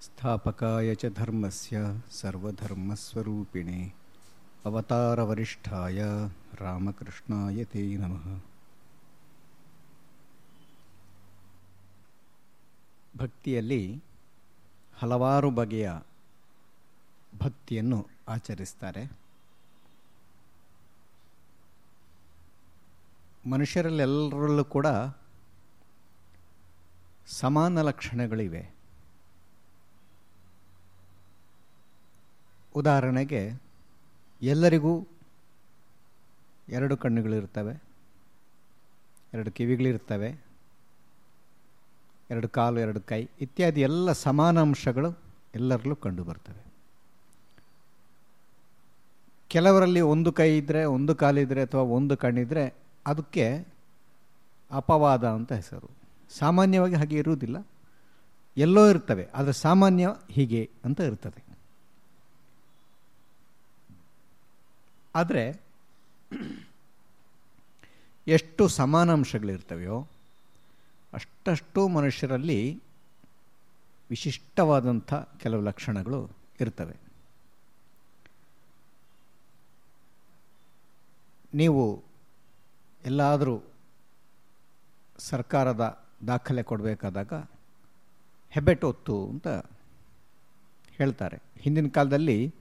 स्थापकाय च धर्मस्य सर्वधर्मस्वरूपिणे अवतारवरिष्ठाय रामकृष्णाय ते नमः ಭಕ್ತಿಯಲ್ಲಿ ಹಲವಾರು ಬಗೆಯ ಭಕ್ತಿಯನ್ನು ಆಚರಿಸ್ತಾರೆ ಮನುಷ್ಯರಲ್ಲೆಲ್ಲರಲ್ಲೂ ಕೂಡ ಸಮಾನ ಲಕ್ಷಣಗಳಿವೆ ಉದಾಹರಣೆಗೆ ಎಲ್ಲರಿಗೂ ಎರಡು ಕಣ್ಣುಗಳಿರ್ತವೆ ಎರಡು ಕಿವಿಗಳಿರ್ತವೆ ಎರಡು ಕಾಲು, ಎರಡು ಕೈ ಇತ್ಯಾದಿ ಎಲ್ಲ ಸಮಾನ ಅಂಶಗಳು ಎಲ್ಲರಲ್ಲೂ ಕಂಡುಬರ್ತವೆ ಕೆಲವರಲ್ಲಿ ಒಂದು ಕೈ ಇದ್ದರೆ ಒಂದು ಕಾಲಿದ್ದರೆ ಅಥವಾ ಒಂದು ಕಣ್ಣಿದ್ರೆ ಅದಕ್ಕೆ ಅಪವಾದ ಅಂತ ಹೆಸರು. ಸಾಮಾನ್ಯವಾಗಿ ಹಾಗೆ ಇರುವುದಿಲ್ಲ. ಎಲ್ಲೋ ಇರ್ತವೆ, ಆದರೆ ಸಾಮಾನ್ಯ ಹೀಗೆ ಅಂತ ಇರ್ತದೆ. ಆದರೆ ಎಷ್ಟು ಸಮಾನಾಂಶಗಳಿರ್ತವೆಯೋ ಅಷ್ಟಷ್ಟು ಮನುಷ್ಯರಲ್ಲಿ ವಿಶಿಷ್ಟವಾದಂಥ ಕೆಲವು ಲಕ್ಷಣಗಳು ಇರ್ತವೆ. ನೀವು ಎಲ್ಲಾದರೂ ಸರ್ಕಾರದ ದಾಖಲೆ ಕೊಡಬೇಕಾದಾಗ ಹೆಬ್ಬೆಟ್ಟು ಒತ್ತು ಅಂತ ಹೇಳ್ತಾರೆ. ಹಿಂದಿನ ಕಾಲದಲ್ಲಿ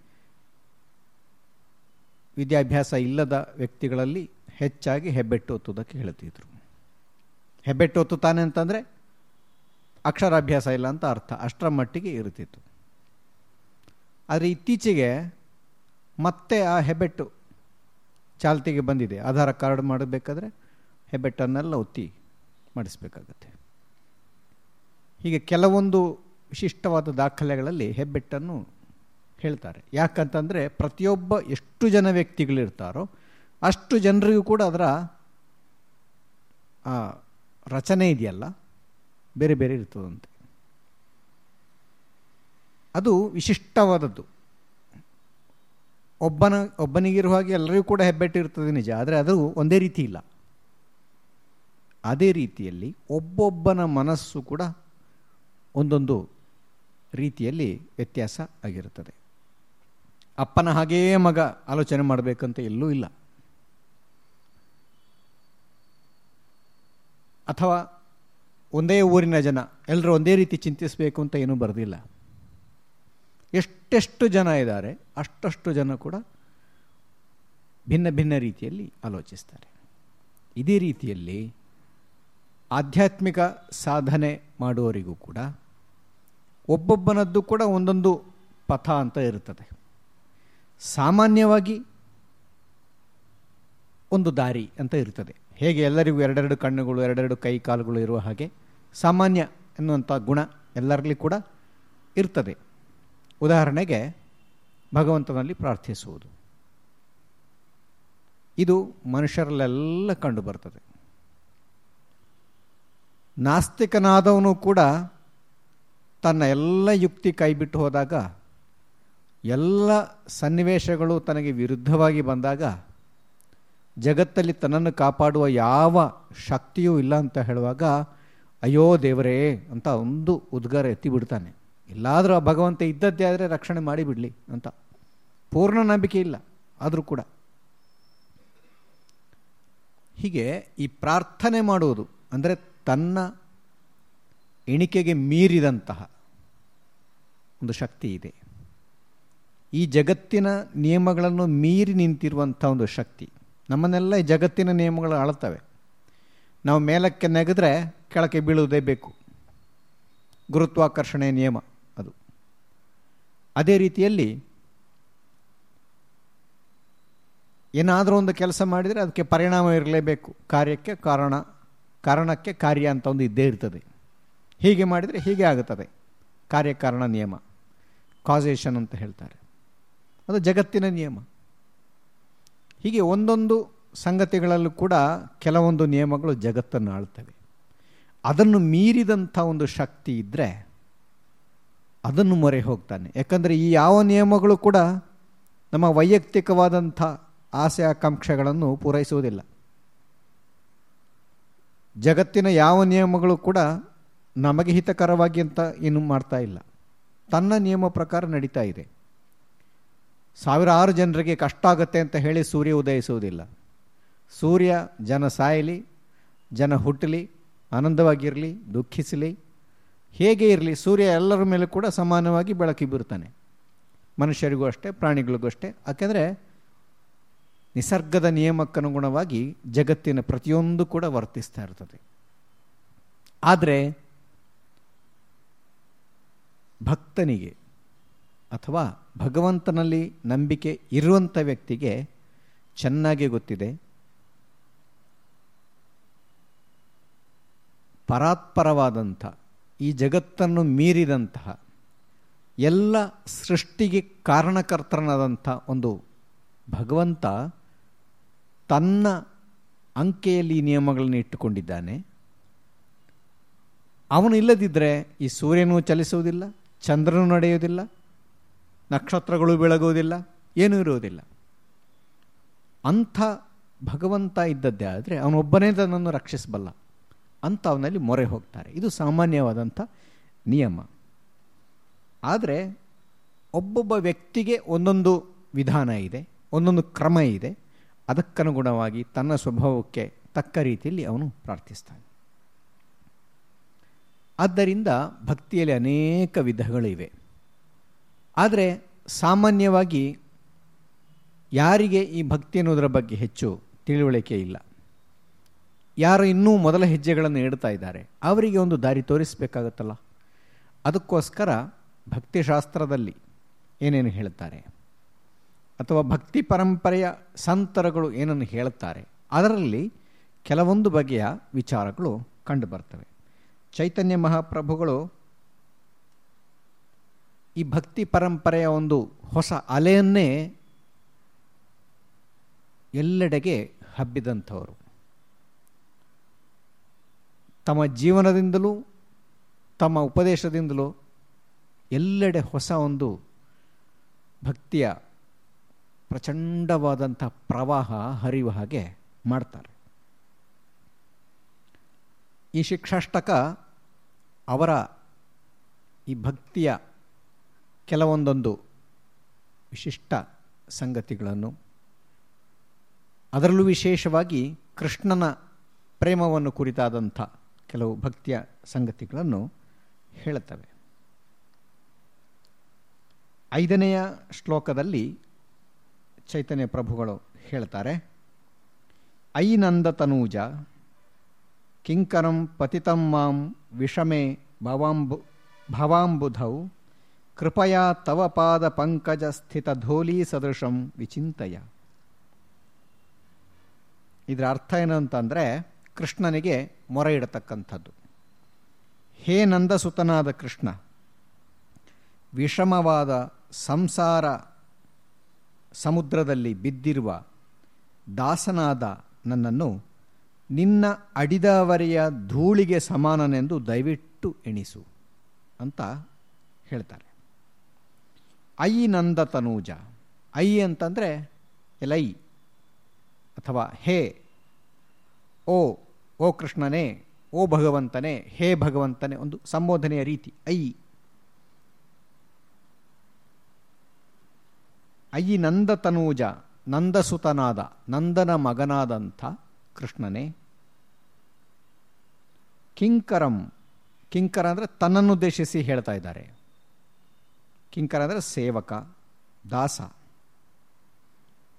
ವಿದ್ಯಾಭ್ಯಾಸ ಇಲ್ಲದ ವ್ಯಕ್ತಿಗಳಲ್ಲಿ ಹೆಚ್ಚಾಗಿ ಹೆಬ್ಬೆಟ್ಟು ಒತ್ತುವುದಕ್ಕೆ ಹೇಳ್ತಿದ್ರು. ಹೆಬ್ಬೆಟ್ಟು ಒತ್ತುತ್ತಾನೆ ಅಂತಂದರೆ ಅಕ್ಷರಾಭ್ಯಾಸ ಇಲ್ಲ ಅಂತ ಅರ್ಥ, ಅಷ್ಟರ ಮಟ್ಟಿಗೆ ಇರುತ್ತಿತ್ತು. ಆದರೆ ಇತ್ತೀಚೆಗೆ ಮತ್ತೆ ಆ ಹೆಬ್ಬೆಟ್ಟು ಚಾಲ್ತಿಗೆ ಬಂದಿದೆ. ಆಧಾರ ಕಾರ್ಡ್ ಮಾಡಬೇಕಾದ್ರೆ ಹೆಬ್ಬೆಟ್ಟನ್ನೆಲ್ಲ ಒತ್ತಿ ಮಾಡಿಸ್ಬೇಕಾಗತ್ತೆ. ಹೀಗೆ ಕೆಲವೊಂದು ವಿಶಿಷ್ಟವಾದ ದಾಖಲೆಗಳಲ್ಲಿ ಹೆಬ್ಬೆಟ್ಟನ್ನು ಹೇಳ್ತಾರೆ. ಯಾಕಂತಂದರೆ ಪ್ರತಿಯೊಬ್ಬ ಎಷ್ಟು ಜನ ವ್ಯಕ್ತಿಗಳಿರ್ತಾರೋ ಅಷ್ಟು ಜನರಿಗೂ ಕೂಡ ಅದರ ರಚನೆ ಇದೆಯಲ್ಲ? ಬೇರೆ ಬೇರೆ ಇರ್ತದಂತೆ. ಅದು ವಿಶಿಷ್ಟವಾದದ್ದು. ಒಬ್ಬನ, ಒಬ್ಬನಿಗಿರುವ ಹಾಗೆ ಎಲ್ಲರಿಗೂ ಕೂಡ ಹೆಬ್ಬೆಟ್ಟಿರ್ತದೆ ನಿಜ, ಆದರೆ ಅದು ಒಂದೇ ರೀತಿ ಇಲ್ಲ. ಅದೇ ರೀತಿಯಲ್ಲಿ ಒಬ್ಬೊಬ್ಬನ ಮನಸ್ಸು ಕೂಡ ಒಂದೊಂದು ರೀತಿಯಲ್ಲಿ ವ್ಯತ್ಯಾಸ ಆಗಿರುತ್ತದೆ. ಅಪ್ಪನ ಹಾಗೇ ಮಗ ಆಲೋಚನೆ ಮಾಡಬೇಕಂತ ಎಲ್ಲೂ ಇಲ್ಲ. ಅಥವಾ ಒಂದೇ ಊರಿನ ಜನ ಎಲ್ಲರೂ ಒಂದೇ ರೀತಿ ಚಿಂತಿಸಬೇಕು ಅಂತ ಏನೂ ಬರೆದಿಲ್ಲ. ಎಷ್ಟೆಷ್ಟು ಜನ ಇದ್ದಾರೆ, ಅಷ್ಟಷ್ಟು ಜನ ಕೂಡ ಭಿನ್ನ ಭಿನ್ನ ರೀತಿಯಲ್ಲಿ ಆಲೋಚಿಸ್ತಾರೆ. ಇದೇ ರೀತಿಯಲ್ಲಿ ಆಧ್ಯಾತ್ಮಿಕ ಸಾಧನೆ ಮಾಡುವವರಿಗೂ ಕೂಡ ಒಬ್ಬೊಬ್ಬನದ್ದು ಕೂಡ ಒಂದೊಂದು ಪಥ ಅಂತ ಇರುತ್ತದೆ. ಸಾಮಾನ್ಯವಾಗಿ ಒಂದು ದಾರಿ ಅಂತ ಇರ್ತದೆ ಹೇಗೆ ಎಲ್ಲರಿಗೂ ಎರಡೆರಡು ಕಣ್ಣುಗಳು, ಎರಡೆರಡು ಕೈ ಕಾಲುಗಳು ಇರುವ ಹಾಗೆ ಸಾಮಾನ್ಯ ಎನ್ನುವಂಥ ಗುಣ ಎಲ್ಲರಲ್ಲಿ ಕೂಡ ಇರ್ತದೆ. ಉದಾಹರಣೆಗೆ ಭಗವಂತನಲ್ಲಿ ಪ್ರಾರ್ಥಿಸುವುದು. ಇದು ಮನುಷ್ಯರಲ್ಲೆಲ್ಲ ಕಂಡು ಬರ್ತದೆ. ನಾಸ್ತಿಕನಾದವನು ಕೂಡ ತನ್ನ ಎಲ್ಲ ಯುಕ್ತಿ ಕೈಬಿಟ್ಟು ಹೋದಾಗ ಎಲ್ಲ ಸನ್ನಿವೇಶಗಳು ತನಗೆ ವಿರುದ್ಧವಾಗಿ ಬಂದಾಗ ಜಗತ್ತಲ್ಲಿ ತನ್ನನ್ನು ಕಾಪಾಡುವ ಯಾವ ಶಕ್ತಿಯೂ ಇಲ್ಲ ಅಂತ ಹೇಳುವಾಗ, ಅಯ್ಯೋ ದೇವರೇ ಅಂತ ಒಂದು ಉದ್ಗಾರ ಎತ್ತಿ ಬಿಡ್ತಾನೆ. ಎಲ್ಲಾದರೂ ಆ ಭಗವಂತ ಇದ್ದದ್ದೇ ಆದರೆ ರಕ್ಷಣೆ ಮಾಡಿಬಿಡಲಿ ಅಂತ. ಪೂರ್ಣ ನಂಬಿಕೆ ಇಲ್ಲ, ಆದರೂ ಕೂಡ. ಹೀಗೆ ಈ ಪ್ರಾರ್ಥನೆ ಮಾಡುವುದು ಅಂದರೆ ತನ್ನ ಎಣಿಕೆಗೆ ಮೀರಿದಂತಹ ಒಂದು ಶಕ್ತಿ ಇದೆ. ಈ ಜಗತ್ತಿನ ನಿಯಮಗಳನ್ನು ಮೀರಿ ನಿಂತಿರುವಂಥ ಒಂದು ಶಕ್ತಿ. ನಮ್ಮನ್ನೆಲ್ಲ ಈ ಜಗತ್ತಿನ ನಿಯಮಗಳು ಆಳ್ತವೆ. ನಾವು ಮೇಲಕ್ಕೆ ನೆಗೆದ್ರೆ ಕೆಳಕ್ಕೆ ಬೀಳುವುದೇ ಬೇಕು. ಗುರುತ್ವಾಕರ್ಷಣೆ ನಿಯಮ ಅದು. ಅದೇ ರೀತಿಯಲ್ಲಿ ಏನಾದರೂ ಒಂದು ಕೆಲಸ ಮಾಡಿದರೆ ಅದಕ್ಕೆ ಪರಿಣಾಮ ಇರಲೇಬೇಕು. ಕಾರ್ಯಕ್ಕೆ ಕಾರಣ, ಕಾರಣಕ್ಕೆ ಕಾರ್ಯ ಅಂತ ಒಂದು ಇದ್ದೇ ಇರ್ತದೆ. ಹೀಗೆ ಮಾಡಿದರೆ ಹೀಗೆ ಆಗುತ್ತದೆ. ಕಾರ್ಯಕಾರಣ ನಿಯಮ. ಕಾಸೇಷನ್ ಅಂತ ಹೇಳ್ತಾರೆ. ಅದು ಜಗತ್ತಿನ ನಿಯಮ. ಹೀಗೆ ಒಂದೊಂದು ಸಂಗತಿಗಳಲ್ಲೂ ಕೂಡ ಕೆಲವೊಂದು ನಿಯಮಗಳು ಜಗತ್ತನ್ನು ಆಳ್ತವೆ ಅದನ್ನು ಮೀರಿದಂಥ ಒಂದು ಶಕ್ತಿ ಇದ್ದರೆ ಅದನ್ನು ಮೊರೆ ಹೋಗ್ತಾನೆ. ಯಾಕಂದರೆ ಈ ಯಾವ ನಿಯಮಗಳು ಕೂಡ ನಮ್ಮ ವೈಯಕ್ತಿಕವಾದಂಥ ಆಸೆ ಆಕಾಂಕ್ಷೆಗಳನ್ನು ಪೂರೈಸುವುದಿಲ್ಲ. ಜಗತ್ತಿನ ಯಾವ ನಿಯಮಗಳು ಕೂಡ ನಮಗೆ ಹಿತಕರವಾಗಿ ಅಂತ ಏನು ಮಾಡ್ತಾ ಇಲ್ಲ. ತನ್ನ ನಿಯಮ ಪ್ರಕಾರ ನಡೀತಾ ಇದೆ. ಸಾವಿರಾರು ಜನರಿಗೆ ಕಷ್ಟ ಆಗುತ್ತೆ ಅಂತ ಹೇಳಿ ಸೂರ್ಯ ಉದಯಿಸುವುದಿಲ್ಲ. ಸೂರ್ಯ ಜನ ಸಾಯಲಿ, ಜನ ಹುಟ್ಟಲಿ, ಆನಂದವಾಗಿರಲಿ, ದುಃಖಿಸಲಿ, ಹೇಗೆ ಇರಲಿ, ಸೂರ್ಯ ಎಲ್ಲರ ಮೇಲೆ ಕೂಡ ಸಮಾನವಾಗಿ ಬೆಳಕಿ ಬೀರ್ತಾನೆ ಮನುಷ್ಯರಿಗೂ ಅಷ್ಟೇ, ಪ್ರಾಣಿಗಳಿಗೂ ಅಷ್ಟೇ. ಯಾಕೆಂದರೆ ನಿಸರ್ಗದ ನಿಯಮಕ್ಕನುಗುಣವಾಗಿ ಜಗತ್ತಿನ ಪ್ರತಿಯೊಂದು ಕೂಡ ವರ್ತಿಸ್ತಾ ಇರ್ತದೆ. ಆದರೆ ಭಕ್ತನಿಗೆ ಅಥವಾ ಭಗವಂತನಲ್ಲಿ ನಂಬಿಕೆ ಇರುವಂಥ ವ್ಯಕ್ತಿಗೆ ಚೆನ್ನಾಗಿ ಗೊತ್ತಿದೆ. ಪರಾತ್ಪರವಾದಂಥ, ಈ ಜಗತ್ತನ್ನು ಮೀರಿದಂತಹ, ಎಲ್ಲ ಸೃಷ್ಟಿಗೆ ಕಾರಣಕರ್ತನಾದಂಥ ಒಂದು ಭಗವಂತ ತನ್ನ ಅಂಕೆಯಲ್ಲಿ ಈ ನಿಯಮಗಳನ್ನು ಇಟ್ಟುಕೊಂಡಿದ್ದಾನೆ. ಅವನು ಇಲ್ಲದಿದ್ದರೆ ಈ ಸೂರ್ಯನೂ ಚಲಿಸುವುದಿಲ್ಲ, ಚಂದ್ರನೂ ನಡೆಯುವುದಿಲ್ಲ ನಕ್ಷತ್ರಗಳು ಬೆಳಗುವುದಿಲ್ಲ, ಏನೂ ಇರುವುದಿಲ್ಲ. ಅಂಥ ಭಗವಂತ ಇದ್ದದ್ದೇ ಆದರೆ ಅವನೊಬ್ಬನೇ ತನ್ನನ್ನು ರಕ್ಷಿಸಬಲ್ಲ. ಅಂತ ಅವನಲ್ಲಿ ಮೊರೆ ಹೋಗ್ತಾರೆ. ಇದು ಸಾಮಾನ್ಯವಾದಂಥ ನಿಯಮ. ಆದರೆ ಒಬ್ಬೊಬ್ಬ ವ್ಯಕ್ತಿಗೆ ಒಂದೊಂದು ವಿಧಾನ ಇದೆ, ಒಂದೊಂದು ಕ್ರಮ ಇದೆ. ಅದಕ್ಕನುಗುಣವಾಗಿ ತನ್ನ ಸ್ವಭಾವಕ್ಕೆ ತಕ್ಕ ರೀತಿಯಲ್ಲಿ ಅವನು ಪ್ರಾರ್ಥಿಸ್ತಾನೆ. ಆದ್ದರಿಂದ ಭಕ್ತಿಯಲ್ಲಿ ಅನೇಕ ವಿಧಗಳಿವೆ. ಆದರೆ ಸಾಮಾನ್ಯವಾಗಿ ಯಾರಿಗೆ ಈ ಭಕ್ತಿ ಅನ್ನೋದರ ಬಗ್ಗೆ ಹೆಚ್ಚು ತಿಳುವಳಿಕೆ ಇಲ್ಲ. ಯಾರು ಇನ್ನೂ ಮೊದಲ ಹೆಜ್ಜೆಗಳನ್ನು ಇಡ್ತಾ ಇದ್ದಾರೆ. ಅವರಿಗೆ ಒಂದು ದಾರಿ ತೋರಿಸಬೇಕಾಗತ್ತಲ್ಲ. ಅದಕ್ಕೋಸ್ಕರ ಭಕ್ತಿಶಾಸ್ತ್ರದಲ್ಲಿ ಏನೇನು ಹೇಳ್ತಾರೆ ಅಥವಾ ಭಕ್ತಿ ಪರಂಪರೆಯ ಸಂತರಗಳು ಏನನ್ನು ಹೇಳುತ್ತಾರೆ? ಅದರಲ್ಲಿ ಕೆಲವೊಂದು ಬಗೆಯ ವಿಚಾರಗಳು ಕಂಡುಬರ್ತವೆ. ಚೈತನ್ಯ ಮಹಾಪ್ರಭುಗಳು ಈ ಭಕ್ತಿ ಪರಂಪರೆಯ ಒಂದು ಹೊಸ ಅಲೆಯನ್ನೇ ಎಲ್ಲೆಡೆಗೆ ಹಬ್ಬಿದಂಥವರು. ತಮ್ಮ ಜೀವನದಿಂದಲೂ, ತಮ್ಮ ಉಪದೇಶದಿಂದಲೂ ಎಲ್ಲೆಡೆ ಹೊಸ ಒಂದು ಭಕ್ತಿಯ ಪ್ರಚಂಡವಾದಂಥ ಪ್ರವಾಹ ಹರಿಯುವ ಹಾಗೆ ಮಾಡ್ತಾರೆ. ಈ ಶಿಕ್ಷಾಷ್ಟಕ ಅವರ ಈ ಭಕ್ತಿಯ ಕೆಲವೊಂದೊಂದು ವಿಶಿಷ್ಟ ಸಂಗತಿಗಳನ್ನು. ಅದರಲ್ಲೂ ವಿಶೇಷವಾಗಿ ಕೃಷ್ಣನ ಪ್ರೇಮವನ್ನು ಕುರಿತಾದಂಥ ಕೆಲವು ಭಕ್ತಿಯ ಸಂಗತಿಗಳನ್ನು ಹೇಳುತ್ತವೆ. ಐದನೆಯ ಶ್ಲೋಕದಲ್ಲಿ ಚೈತನ್ಯ ಪ್ರಭುಗಳು ಹೇಳ್ತಾರೆ ಐನಂದ ತನೂಜ, ಕಿಂಕರಂ ಪತಿತಂ ಮಾಂ ವಿಷಮೆ ಭವಾಂಬು, ಭವಾಂಬುಧೌ ಕೃಪಯಾ ತವ ಪಾದ ಪಂಕಜ ಸ್ಥಿತ ಧೋಲಿ ಸದೃಶಂ ವಿಚಿಂತಯ. ಇದರ ಅರ್ಥ ಏನು ಅಂತಂದರೆ ಕೃಷ್ಣನಿಗೆ ಮೊರೆ ಇಡತಕ್ಕಂಥದ್ದು. ಹೇ ನಂದಸುತನಾದ ಕೃಷ್ಣ, ವಿಷಮವಾದ ಸಂಸಾರ ಸಮುದ್ರದಲ್ಲಿ ಬಿದ್ದಿರುವ ದಾಸನಾದ ನನ್ನನ್ನು ನಿನ್ನ ಅಡಿದವರೆಯ ಧೂಳಿಗೆ ಸಮಾನನೆಂದು ದಯವಿಟ್ಟು ಎಣಿಸು ಅಂತ ಹೇಳ್ತಾರೆ. ಐ ನಂದ ತನೂಜ ಐ ಅಂತಂದರೆ ಎಲೈ ಅಥವಾ ಹೇ, ಓ ಓ ಕೃಷ್ಣನೇ, ಓ ಭಗವಂತನೇ, ಹೇ ಭಗವಂತನೇ ಒಂದು ಸಂಬೋಧನೆಯ ರೀತಿ. ಐ. ಅಯ್ಯಿ ನಂದ ತನೂಜ ನಂದಸುತನಾದ, ನಂದನ ಮಗನಾದಂಥ ಕೃಷ್ಣನೇ. ಕಿಂಕರಂ, ಕಿಂಕರ ಅಂದರೆ ತನ್ನನ್ನುದ್ದೇಶಿಸಿ ಹೇಳ್ತಾ ಇದ್ದಾರೆ. ಕಿಂಕರ ಅಂದರೆ ಸೇವಕ, ದಾಸ.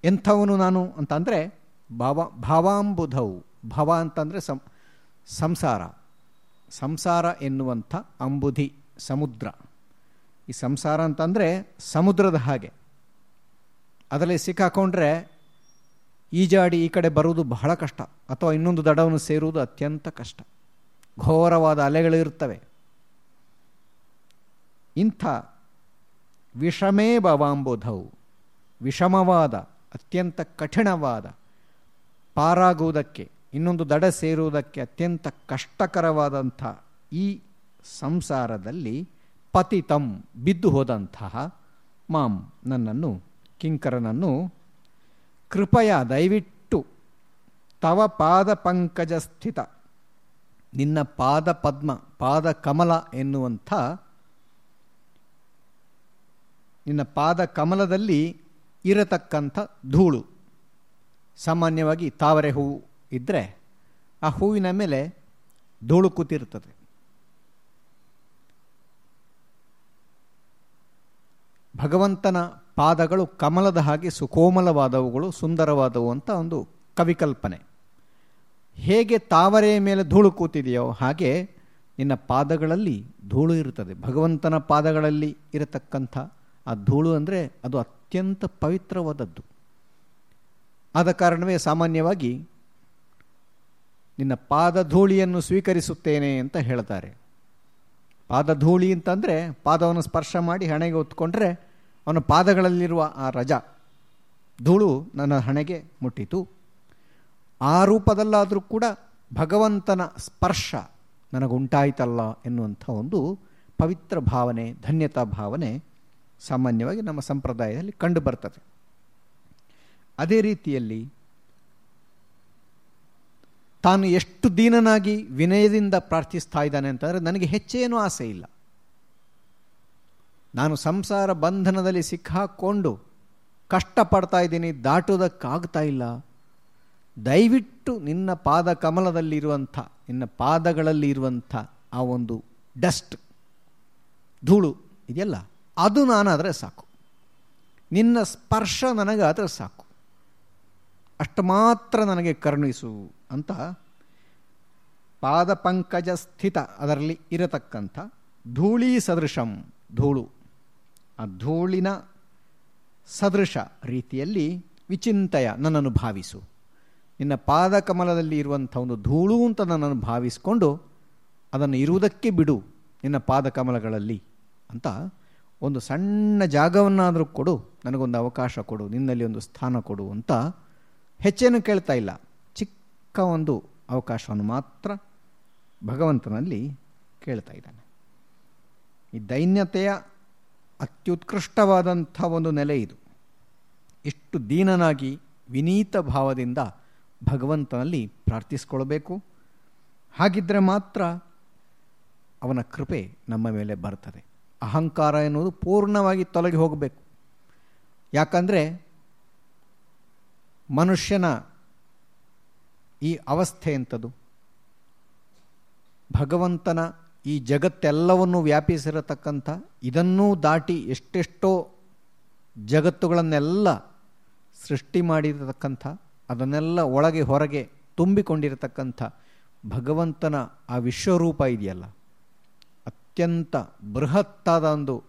ಎಂಥವನು ನಾನು ಅಂತಂದರೆ ಭಾವ, ಭಾವಾಂಬುಧವು. ಭವ ಅಂತಂದರೆ ಸಂಸಾರ. ಸಂಸಾರ ಎನ್ನುವಂಥ ಅಂಬುಧಿ, ಸಮುದ್ರ. ಈ ಸಂಸಾರ ಅಂತಂದರೆ ಸಮುದ್ರದ ಹಾಗೆ. ಅದರಲ್ಲಿ ಸಿಕ್ಕಾಕೊಂಡ್ರೆ ಈಜಾಡಿ ಈ ಕಡೆ ಬರುವುದು ಬಹಳ ಕಷ್ಟ. ಅಥವಾ ಇನ್ನೊಂದು ದಡವನ್ನು ಸೇರುವುದು ಅತ್ಯಂತ ಕಷ್ಟ. ಘೋರವಾದ ಅಲೆಗಳಿರುತ್ತವೆ. ಇಂಥ ವಿಷಮೇ ಭವಾಂಬುಧವು ವಿಷಮವಾದ, ಅತ್ಯಂತ ಕಠಿಣವಾದ, ಪಾರಾಗುವುದಕ್ಕೆ, ಇನ್ನೊಂದು ದಡ ಸೇರುವುದಕ್ಕೆ ಅತ್ಯಂತ ಕಷ್ಟಕರವಾದಂಥ ಈ ಸಂಸಾರದಲ್ಲಿ ಪತಿತಂ ಬಿದ್ದು ಹೋದಂತಹ ಮಾಂ ನನ್ನನ್ನು, ಕಿಂಕರನನ್ನು ಕೃಪಯ ದಯವಿಟ್ಟು ತವ ಪಾದ ಪಂಕಜ ಸ್ಥಿತ ನಿನ್ನ ಪಾದ ಪದ್ಮ, ಪಾದ ಕಮಲ ಎನ್ನುವಂಥ ನಿನ್ನ ಪಾದ ಕಮಲದಲ್ಲಿ ಇರತಕ್ಕಂಥ ಧೂಳು. ಸಾಮಾನ್ಯವಾಗಿ ತಾವರೆ ಹೂವು ಇದ್ದರೆ ಆ ಹೂವಿನ ಮೇಲೆ ಧೂಳು ಕೂತಿರ್ತದೆ ಭಗವಂತನ ಪಾದಗಳು ಕಮಲದ ಹಾಗೆ ಸುಕೋಮಲವಾದವುಗಳು, ಸುಂದರವಾದವು ಅಂತ ಒಂದು ಕವಿಕಲ್ಪನೆ. ಹೇಗೆ ತಾವರೆಯ ಮೇಲೆ ಧೂಳು ಕೂತಿದೆಯೋ ಹಾಗೆ ನಿನ್ನ ಪಾದಗಳಲ್ಲಿ ಧೂಳು ಇರುತ್ತದೆ. ಭಗವಂತನ ಪಾದಗಳಲ್ಲಿ ಇರತಕ್ಕಂಥ ಆ ಧೂಳು ಅಂದರೆ ಅದು ಅತ್ಯಂತ ಪವಿತ್ರವಾದದ್ದು. ಆದ ಕಾರಣವೇ ಸಾಮಾನ್ಯವಾಗಿ ನಿನ್ನ ಪಾದಧೂಳಿಯನ್ನು ಸ್ವೀಕರಿಸುತ್ತೇನೆ ಅಂತ ಹೇಳ್ತಾರೆ. ಪಾದಧೂಳಿ ಅಂತಂದರೆ ಪಾದವನ್ನು ಸ್ಪರ್ಶ ಮಾಡಿ ಹಣೆಗೆ ಹೊತ್ಕೊಂಡ್ರೆ ಅವನ ಪಾದಗಳಲ್ಲಿರುವ ಆ ರಜ, ಧೂಳು ನನ್ನ ಹಣೆಗೆ ಮುಟ್ಟಿತು. ಆ ರೂಪದಲ್ಲಾದರೂ ಕೂಡ ಭಗವಂತನ ಸ್ಪರ್ಶ ನನಗುಂಟಾಯ್ತಲ್ಲ ಎನ್ನುವಂಥ ಒಂದು ಪವಿತ್ರ ಭಾವನೆ, ಧನ್ಯತಾ ಭಾವನೆ ಸಾಮಾನ್ಯವಾಗಿ ನಮ್ಮ ಸಂಪ್ರದಾಯದಲ್ಲಿ ಕಂಡು ಬರ್ತದೆ ಅದೇ ರೀತಿಯಲ್ಲಿ ತಾನು ಎಷ್ಟು ದೀನನಾಗಿ ವಿನಯದಿಂದ ಪ್ರಾರ್ಥಿಸ್ತಾ ಇದ್ದಾನೆ ಅಂತಂದರೆ ನನಗೆ ಹೆಚ್ಚೇನೂ ಆಸೆ ಇಲ್ಲ. ನಾನು ಸಂಸಾರ ಬಂಧನದಲ್ಲಿ ಸಿಕ್ಕಾಕ್ಕೊಂಡು ಕಷ್ಟಪಡ್ತಾ ಇದ್ದೀನಿ, ದಾಟೋದಕ್ಕಾಗ್ತಾ ಇಲ್ಲ. ದಯವಿಟ್ಟು ನಿನ್ನ ಪಾದ ಕಮಲದಲ್ಲಿರುವಂಥ, ನಿನ್ನ ಪಾದಗಳಲ್ಲಿ ಇರುವಂಥ ಆ ಒಂದು ಡಸ್ಟ್, ಧೂಳು ಇದೆಯಲ್ಲ? ಅದು ನಾನಾದರೆ ಸಾಕು. ನಿನ್ನ ಸ್ಪರ್ಶ ನನಗೆ ಆದರೆ ಸಾಕು. ಅಷ್ಟು ಮಾತ್ರ ನನಗೆ ಕರುಣಿಸು ಅಂತ ಪಾದಪಂಕಜ ಸ್ಥಿತ ಅದರಲ್ಲಿ ಇರತಕ್ಕಂಥ ಧೂಳೀ ಸದೃಶಂ ಧೂಳು. ಆ ಧೂಳಿನ ಸದೃಶ ರೀತಿಯಲ್ಲಿ ವಿಚಿಂತಯ ನನ್ನನ್ನು ಭಾವಿಸು. ನಿನ್ನ ಪಾದಕಮಲದಲ್ಲಿ ಇರುವಂಥ ಒಂದು ಧೂಳು ಅಂತ ನನ್ನನ್ನು ಭಾವಿಸಿಕೊಂಡು ಅದನ್ನು ಇರುವುದಕ್ಕೆ ಬಿಡು ನಿನ್ನ ಪಾದಕಮಲಗಳಲ್ಲಿ ಅಂತ ಒಂದು ಸಣ್ಣ ಜಾಗವನ್ನಾದರೂ ಕೊಡು, ನನಗೊಂದು ಅವಕಾಶ ಕೊಡು, ನಿನ್ನಲ್ಲಿ ಒಂದು ಸ್ಥಾನ ಕೊಡು ಅಂತ ಹೆಚ್ಚೇನು ಕೇಳ್ತಾ ಇಲ್ಲ. ಚಿಕ್ಕ ಒಂದು ಅವಕಾಶವನ್ನು ಮಾತ್ರ ಭಗವಂತನಲ್ಲಿ ಕೇಳ್ತಾ ಇದ್ದಾನೆ. ಈ ದೈನ್ಯತೆಯ ಅತ್ಯುತ್ಕೃಷ್ಟವಾದಂಥ ಒಂದು ನೆಲೆ ಇದು. ಇಷ್ಟು ದೀನನಾಗಿ ವಿನೀತ ಭಾವದಿಂದ ಭಗವಂತನಲ್ಲಿ ಪ್ರಾರ್ಥಿಸ್ಕೊಳ್ಬೇಕು. ಹಾಗಿದ್ದರೆ ಮಾತ್ರ ಅವನ ಕೃಪೆ ನಮ್ಮ ಮೇಲೆ ಬರ್ತದೆ. ಅಹಂಕಾರ ಎನ್ನುವುದು ಪೂರ್ಣವಾಗಿ ತೊಲಗಿ ಹೋಗಬೇಕು. ಯಾಕಂದರೆ ಮನುಷ್ಯನ ಈ ಅವಸ್ಥೆ ಎಂಥದ್ದು ಭಗವಂತನ ಈ ಜಗತ್ತೆಲ್ಲವನ್ನು ವ್ಯಾಪಿಸಿರತಕ್ಕಂಥ, ಇದನ್ನೂ ದಾಟಿ ಎಷ್ಟೆಷ್ಟೋ ಜಗತ್ತುಗಳನ್ನೆಲ್ಲ ಸೃಷ್ಟಿ ಮಾಡಿರತಕ್ಕಂಥ, ಅದನ್ನೆಲ್ಲ ಒಳಗೆ ಹೊರಗೆ ತುಂಬಿಕೊಂಡಿರತಕ್ಕಂಥ ಭಗವಂತನ ಆ ವಿಶ್ವರೂಪ ಇದೆಯಲ್ಲ? ಅತ್ಯಂತ ಬೃಹತ್ತಾದ ಒಂದು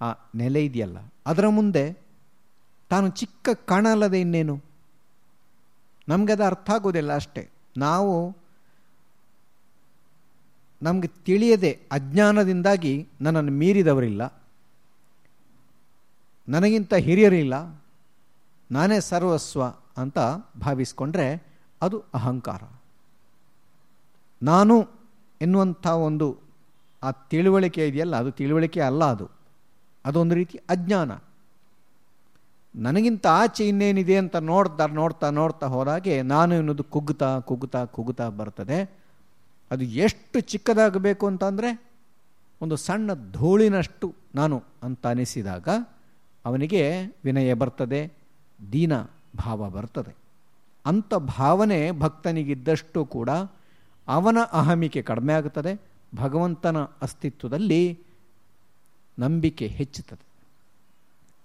ಆ ನೆಲೆ ಇದೆಯಲ್ಲ. ಅದರ ಮುಂದೆ ತಾನು ಚಿಕ್ಕ ಕಾಣಲ್ಲದೆ ಇನ್ನೇನು? ನಮಗೆ ಅದು ಅರ್ಥ ಆಗೋದಿಲ್ಲ ಅಷ್ಟೇ. ನಾವು ನಮಗೆ ತಿಳಿಯದೆ ಅಜ್ಞಾನದಿಂದಾಗಿ ನನ್ನನ್ನು ಮೀರಿದವರಿಲ್ಲ. ನನಗಿಂತ ಹಿರಿಯರಿಲ್ಲ. ನಾನೇ ಸರ್ವಸ್ವ ಅಂತ ಭಾವಿಸ್ಕೊಂಡ್ರೆ ಅದು ಅಹಂಕಾರ. ನಾನು ಎನ್ನುವಂಥ ಒಂದು ಆ ತಿಳುವಳಿಕೆ ಇದೆಯಲ್ಲ, ಅದು ತಿಳುವಳಿಕೆ ಅಲ್ಲ ಅದು. ಅದೊಂದು ರೀತಿ ಅಜ್ಞಾನ. ನನಗಿಂತ ಆಚೆ ಇನ್ನೇನಿದೆ ಅಂತ ನೋಡ್ತಾ ನೋಡ್ತಾ ನೋಡ್ತಾ ಹೋದಾಗೆ ನಾನು ಎನ್ನುವುದು ಕುಗ್ಗುತ್ತಾ ಕುಗ್ಗುತ್ತಾ ಕುಗ್ಗುತ್ತಾ ಬರ್ತದೆ. ಅದು ಎಷ್ಟು ಚಿಕ್ಕದಾಗಬೇಕು ಅಂತಂದರೆ ಒಂದು ಸಣ್ಣ ಧೂಳಿನಷ್ಟು ನಾನು ಅಂತ ಅನಿಸಿದಾಗ ಅವನಿಗೆ ವಿನಯ ಬರ್ತದೆ, ದೀನ ಭಾವ ಬರ್ತದೆ. ಅಂಥ ಭಾವನೆ ಭಕ್ತನಿಗಿದ್ದಷ್ಟು ಕೂಡ ಅವನ ಅಹಮಿಕೆ ಕಡಿಮೆ ಆಗುತ್ತದೆ ಭಗವಂತನ ಅಸ್ತಿತ್ವದಲ್ಲಿ ನಂಬಿಕೆ ಹೆಚ್ಚುತ್ತದೆ.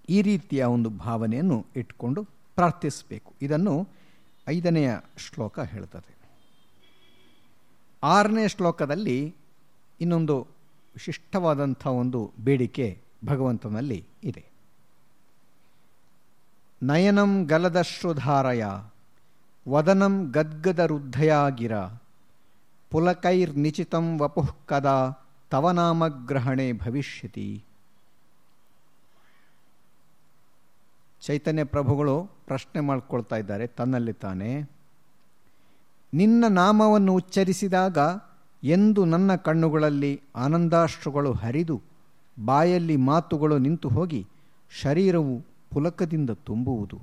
ಈ ರೀತಿಯ ಒಂದು ಭಾವನೆಯನ್ನು ಇಟ್ಕೊಂಡು ಪ್ರಾರ್ಥಿಸಬೇಕು. ಇದನ್ನು ಐದನೆಯ ಶ್ಲೋಕ ಹೇಳ್ತದೆ ಆರನೇ ಶ್ಲೋಕದಲ್ಲಿ ಇನ್ನೊಂದು ವಿಶಿಷ್ಟವಾದಂಥ ಒಂದು ಬೇಡಿಕೆ ಭಗವಂತನಲ್ಲಿ ಇದೆ. ನಯನಂ ಗಲದಶ್ರುಧಾರಯ, ವದನಂ ಗದ್ಗದರುದ್ಧಯಾಗಿರ ಪುಲಕೈರ್ನಿಚಿತಂ ವಪುಃ ಕದಾ ತವ ನಾಮಗ್ರಹಣೆ ಭವಿಷ್ಯತಿ. ಚೈತನ್ಯ ಪ್ರಭುಗಳು ಪ್ರಶ್ನೆ ಮಾಡ್ಕೊಳ್ತಾ ಇದ್ದಾರೆ ತನ್ನಲ್ಲಿ ತಾನೇ. ನಿನ್ನ ನಾಮವನ್ನು ಉಚ್ಚರಿಸಿದಾಗ ಎಂದು ನನ್ನ ಕಣ್ಣುಗಳಲ್ಲಿ ಆನಂದಾಶ್ರುಗಳು ಹರಿದು ಬಾಯಲ್ಲಿ ಮಾತುಗಳು ನಿಂತು ಹೋಗಿ ಶರೀರವು ಪುಲಕದಿಂದ ತುಂಬುವುದು.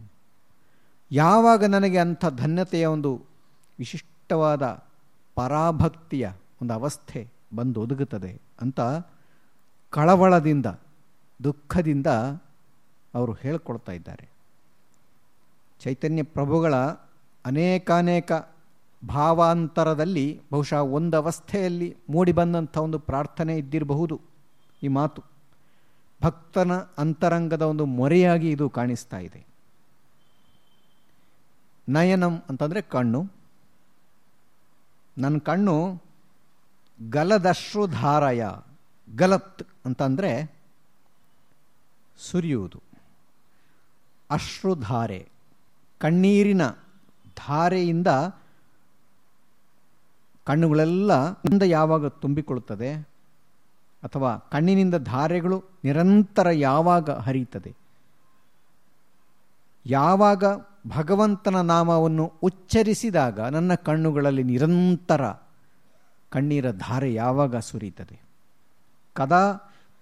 ಯಾವಾಗ ನನಗೆ ಅಂಥ ಧನ್ಯತೆಯ ಒಂದು ವಿಶಿಷ್ಟವಾದ ಪರಾಭಕ್ತಿಯ ಒಂದು ಅವಸ್ಥೆ ಬಂದು ಒದಗುತ್ತದೆ ಅಂತ ಕಳವಳದಿಂದ, ದುಃಖದಿಂದ ಅವರು ಹೇಳಿಕೊಳ್ತಾ ಇದ್ದಾರೆ. ಚೈತನ್ಯ ಪ್ರಭುಗಳ ಅನೇಕಾನೇಕ ಭಾವಾಂತರದಲ್ಲಿ ಬಹುಶಃ ಒಂದು ಅವಸ್ಥೆಯಲ್ಲಿ ಮೂಡಿಬಂದಂಥ ಒಂದು ಪ್ರಾರ್ಥನೆ ಇದ್ದಿರಬಹುದು ಈ ಮಾತು. ಭಕ್ತನ ಅಂತರಂಗದ ಒಂದು ಮೊರೆಯಾಗಿ ಇದು ಕಾಣಿಸ್ತಾ ಇದೆ. ನಯನಂ ಅಂತಂದರೆ ಕಣ್ಣು ನನ್ನ ಕಣ್ಣು ಗಲದಶ್ರುಧಾರಯ, ಗಲತ್ ಅಂತಂದರೆ ಸುರಿಯುವುದು. ಅಶ್ರುಧಾರೆ, ಕಣ್ಣೀರಿನ ಧಾರೆಯಿಂದ ಕಣ್ಣುಗಳೆಲ್ಲ ಮುಂದೆ ಯಾವಾಗ ತುಂಬಿಕೊಳ್ಳುತ್ತದೆ ಅಥವಾ ಕಣ್ಣಿನಿಂದ ಧಾರೆಗಳು ನಿರಂತರ ಯಾವಾಗ ಹರಿಯುತ್ತದೆ? ಯಾವಾಗ ಭಗವಂತನ ನಾಮವನ್ನು ಉಚ್ಚರಿಸಿದಾಗ ನನ್ನ ಕಣ್ಣುಗಳಲ್ಲಿ ನಿರಂತರ ಕಣ್ಣೀರ ಧಾರೆ ಯಾವಾಗ ಸುರಿತದೆ? ಕದಾ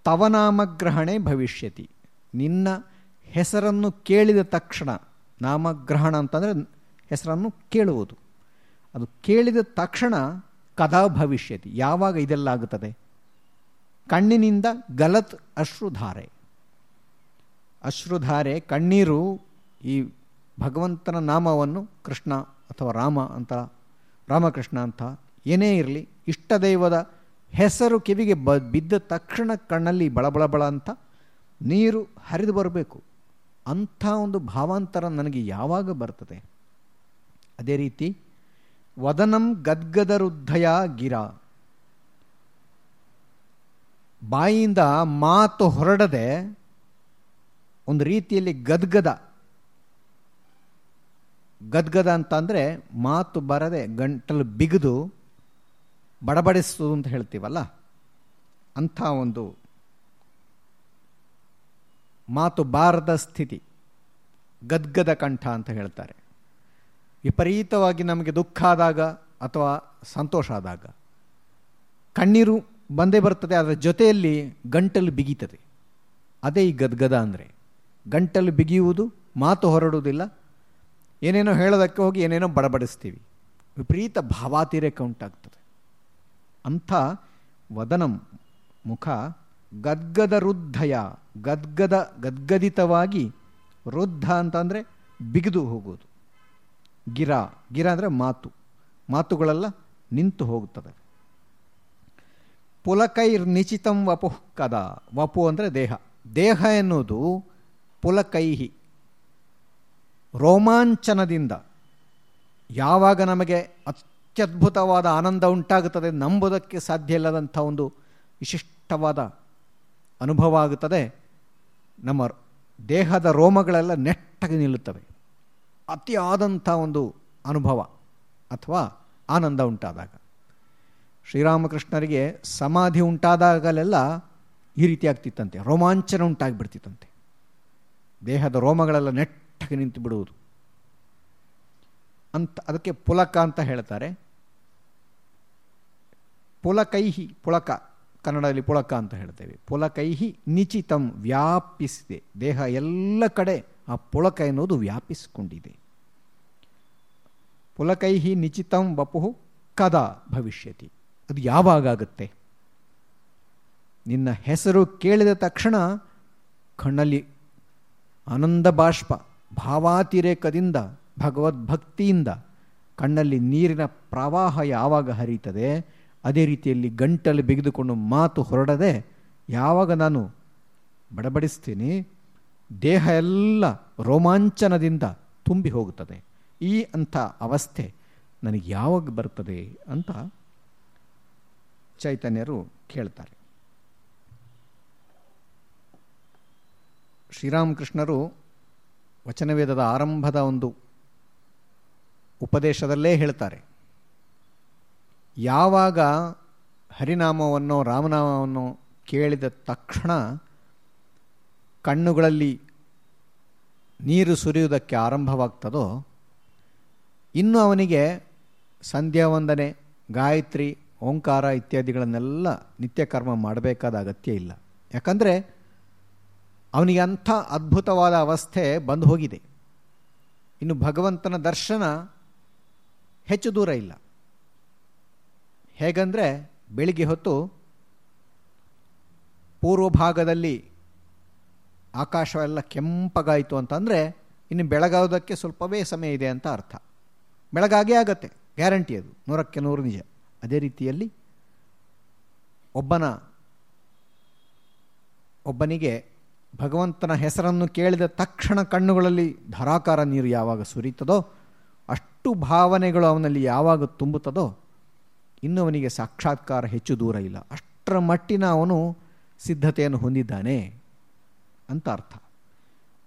ತವನಾಮಗ್ರಹಣೆ ಭವಿಷ್ಯತಿ. ನಿನ್ನ ಹೆಸರನ್ನು ಕೇಳಿದ ತಕ್ಷಣ, ನಾಮಗ್ರಹಣ ಅಂತಂದರೆ ಹೆಸರನ್ನು ಕೇಳುವುದು. ಅದು ಕೇಳಿದ ತಕ್ಷಣ ಕದಾ ಭವಿಷ್ಯತಿ. ಯಾವಾಗ ಇದೆಲ್ಲ ಆಗುತ್ತದೆ? ಕಣ್ಣಿನಿಂದ ಗಲತ್ ಅಶ್ರುಧಾರೆ. ಅಶ್ರುಧಾರೆ, ಕಣ್ಣೀರು ಈ ಭಗವಂತನ ನಾಮವನ್ನು ಕೃಷ್ಣ ಅಥವಾ ರಾಮ ಅಂತ, ರಾಮಕೃಷ್ಣ ಅಂತ ಏನೇ ಇರಲಿ ಇಷ್ಟದೈವದ ಹೆಸರು ಕಿವಿಗೆ ಬ, ಬಿದ್ದ ತಕ್ಷಣ ಕಣ್ಣಲ್ಲಿ ಬಳಬಳ ಬಳ ಅಂತ ನೀರು ಹರಿದು ಬರಬೇಕು. ಅಂಥ ಒಂದು ಭಾವಾಂತರ ನನಗೆ ಯಾವಾಗ ಬರ್ತದೆ? ಅದೇ ರೀತಿ ವದನಂ ಗದ್ಗದರುದ್ಧಯ ಗಿರ. ಬಾಯಿಯಿಂದ ಮಾತು ಹೊರಡದೆ ಒಂದು ರೀತಿಯಲ್ಲಿ ಗದ್ಗದ ಗದ್ಗದ ಅಂತ ಅಂದರೆ ಮಾತು ಬರದೆ ಗಂಟಲು ಬಿಗಿದು ಬಡಬಡಿಸೋದು ಅಂತ ಹೇಳ್ತೀವಲ್ಲ? ಅಂಥ ಒಂದು ಮಾತು ಬಾರದ ಸ್ಥಿತಿ. ಗದ್ಗದ ಕಂಠ ಅಂತ ಹೇಳ್ತಾರೆ. ವಿಪರೀತವಾಗಿ ನಮಗೆ ದುಃಖ ಆದಾಗ ಅಥವಾ ಸಂತೋಷ ಆದಾಗ ಕಣ್ಣೀರು ಬಂದೇ ಬರ್ತದೆ, ಅದರ ಜೊತೆಯಲ್ಲಿ ಗಂಟಲು ಬಿಗೀತದೆ. ಅದೇ ಈ ಗದ್ಗದ ಅಂದರೆ ಗಂಟಲು ಬಿಗಿಯುವುದು, ಮಾತು ಹೊರಡುವುದಿಲ್ಲ ಏನೇನೋ ಹೇಳೋದಕ್ಕೆ ಹೋಗಿ ಏನೇನೋ ಬಡಬಡಿಸ್ತೀವಿ. ವಿಪರೀತ ಭಾವಾತಿರೇಕ ಉಂಟಾಗ್ತದೆ ಅಂಥ ವದನಂ ಮುಖ ಗದ್ಗದ ರುದ್ಧಯ ಗದ್ಗದ ಗದ್ಗದಿತವಾಗಿ ವೃದ್ಧ ಅಂತಂದರೆ ಬಿಗಿದು ಹೋಗೋದು. ಗಿರ ಗಿರ ಅಂದರೆ ಮಾತು. ಮಾತುಗಳೆಲ್ಲ ನಿಂತು ಹೋಗುತ್ತದೆ ಪುಲಕೈರ್ ನಿಚಿತಂ ವಪು ಕದ. ವಪು ಅಂದರೆ ದೇಹ. ದೇಹ ಎನ್ನುವುದು ಪುಲಕೈಹಿ. ರೋಮಾಂಚನದಿಂದ ಯಾವಾಗ ನಮಗೆ ಅತ್ಯದ್ಭುತವಾದ ಆನಂದ ಉಂಟಾಗುತ್ತದೆ ನಂಬುವುದಕ್ಕೆ ಸಾಧ್ಯ ಇಲ್ಲದಂಥ ಒಂದು ವಿಶಿಷ್ಟವಾದ ಅನುಭವ ಆಗುತ್ತದೆ. ನಮ್ಮ ದೇಹದ ರೋಮಗಳೆಲ್ಲ ನೆಟ್ಟಗೆ ನಿಲ್ಲುತ್ತವೆ. ಅತಿಯಾದಂಥ ಒಂದು ಅನುಭವ ಅಥವಾ ಆನಂದ ಉಂಟಾದಾಗ. ಶ್ರೀರಾಮಕೃಷ್ಣರಿಗೆ ಸಮಾಧಿ ಉಂಟಾದಾಗಲೆಲ್ಲ ಈ ರೀತಿ ಆಗ್ತಿತ್ತಂತೆ. ರೋಮಾಂಚನ ಉಂಟಾಗಿಬಿಡ್ತಿತ್ತಂತೆ. ದೇಹದ ರೋಮಗಳೆಲ್ಲ ನೆಟ್ಟಗೆ ನಿಂತು ಬಿಡುವುದು. ಅಂತ, ಅದಕ್ಕೆ ಪುಲಕ ಅಂತ ಹೇಳ್ತಾರೆ. ಪುಲಕೈಹಿ, ಪುಳಕ, ಕನ್ನಡದಲ್ಲಿ ಪುಳಕ ಅಂತ ಹೇಳ್ತೇವೆ. ಪುಲಕೈಹಿ ನಿಚಿತಂ ವ್ಯಾಪಿಸಿದೆ. ದೇಹ ಎಲ್ಲ ಕಡೆ ಆ ಪುಳಕ ಎನ್ನುವುದು ವ್ಯಾಪಿಸಿಕೊಂಡಿದೆ. ಪುಲಕೈಹಿ ನಿಚಿತಂ ವಪು ಕದಾ ಭವಿಷ್ಯತಿ. ಅದು ಯಾವಾಗ ಆಗುತ್ತೆ? ನಿನ್ನ ಹೆಸರು ಕೇಳಿದ ತಕ್ಷಣ ಕಣ್ಣಲ್ಲಿ ಆನಂದ ಬಾಷ್ಪ ಭಾವಾತಿರೇಕದಿಂದ, ಭಗವದ್ಭಕ್ತಿಯಿಂದ ಕಣ್ಣಲ್ಲಿ ನೀರಿನ ಪ್ರವಾಹ ಯಾವಾಗ ಹರಿಯುತ್ತದೆ, ಅದೇ ರೀತಿಯಲ್ಲಿ ಗಂಟಲು ಬಿಗಿದುಕೊಂಡು ಮಾತು ಹೊರಡದೆ ಯಾವಾಗ ನಾನು ಬಡಬಡಿಸ್ತೀನಿ, ದೇಹ ಎಲ್ಲ ರೋಮಾಂಚನದಿಂದ ತುಂಬಿ ಹೋಗುತ್ತದೆ. ಈ ಅಂಥ ಅವಸ್ಥೆ ನನಗೆ ಯಾವಾಗ ಬರ್ತದೆ ಅಂತ ಚೈತನ್ಯರು ಕೇಳ್ತಾರೆ. ಶ್ರೀರಾಮಕೃಷ್ಣರು ವಚನವೇದದ ಆರಂಭದ ಒಂದು ಉಪದೇಶದಲ್ಲೇ ಹೇಳ್ತಾರೆ. ಯಾವಾಗ ಹರಿನಾಮವನ್ನು, ರಾಮನಾಮವನ್ನು ಕೇಳಿದ ತಕ್ಷಣ ಕಣ್ಣುಗಳಲ್ಲಿ ನೀರು ಸುರಿಯುವುದಕ್ಕೆ ಆರಂಭವಾಗ್ತದೋ, ಇನ್ನು ಅವನಿಗೆ ಸಂಧ್ಯಾ ವಂದನೆ, ಗಾಯತ್ರಿ, ಓಂಕಾರ ಇತ್ಯಾದಿಗಳನ್ನೆಲ್ಲ ನಿತ್ಯಕರ್ಮ ಮಾಡಬೇಕಾದ ಅಗತ್ಯ ಇಲ್ಲ. ಯಾಕಂದರೆ ಅವನಿಗೆ ಅಂಥ ಅದ್ಭುತವಾದ ಅವಸ್ಥೆ ಬಂದು ಹೋಗಿದೆ. ಇನ್ನು ಭಗವಂತನ ದರ್ಶನ ಹೆಚ್ಚು ದೂರ ಇಲ್ಲ. ಹೇಗಂದರೆ ಬೆಳಿಗ್ಗೆ ಹೊತ್ತು ಪೂರ್ವ ಭಾಗದಲ್ಲಿ ಆಕಾಶವೆಲ್ಲ ಕೆಂಪಗಾಯಿತು ಅಂತಂದರೆ ಇನ್ನು ಬೆಳಗಾಗೋದಕ್ಕೆ ಸ್ವಲ್ಪವೇ ಸಮಯ ಇದೆ ಅಂತ ಅರ್ಥ. ಬೆಳಗಾಗೇ ಆಗತ್ತೆ, ಗ್ಯಾರಂಟಿ ಅದು, ನೂರಕ್ಕೆ ನೂರು ನಿಜ. ಅದೇ ರೀತಿಯಲ್ಲಿ ಒಬ್ಬನ, ಒಬ್ಬನಿಗೆ ಭಗವಂತನ ಹೆಸರನ್ನು ಕೇಳಿದ ತಕ್ಷಣ ಕಣ್ಣುಗಳಲ್ಲಿ ಧಾರಾಕಾರ ನೀರು ಯಾವಾಗ ಸುರಿತದೋ, ಅಷ್ಟು ಭಾವನೆಗಳು ಅವನಲ್ಲಿ ಯಾವಾಗ ತುಂಬುತ್ತದೋ ಇನ್ನು ಅವನಿಗೆ ಸಾಕ್ಷಾತ್ಕಾರ ಹೆಚ್ಚು ದೂರ ಇಲ್ಲ. ಅಷ್ಟರ ಮಟ್ಟಿನ ಅವನು ಸಿದ್ಧತೆಯನ್ನು ಹೊಂದಿದ್ದಾನೆ ಅಂತ ಅರ್ಥ.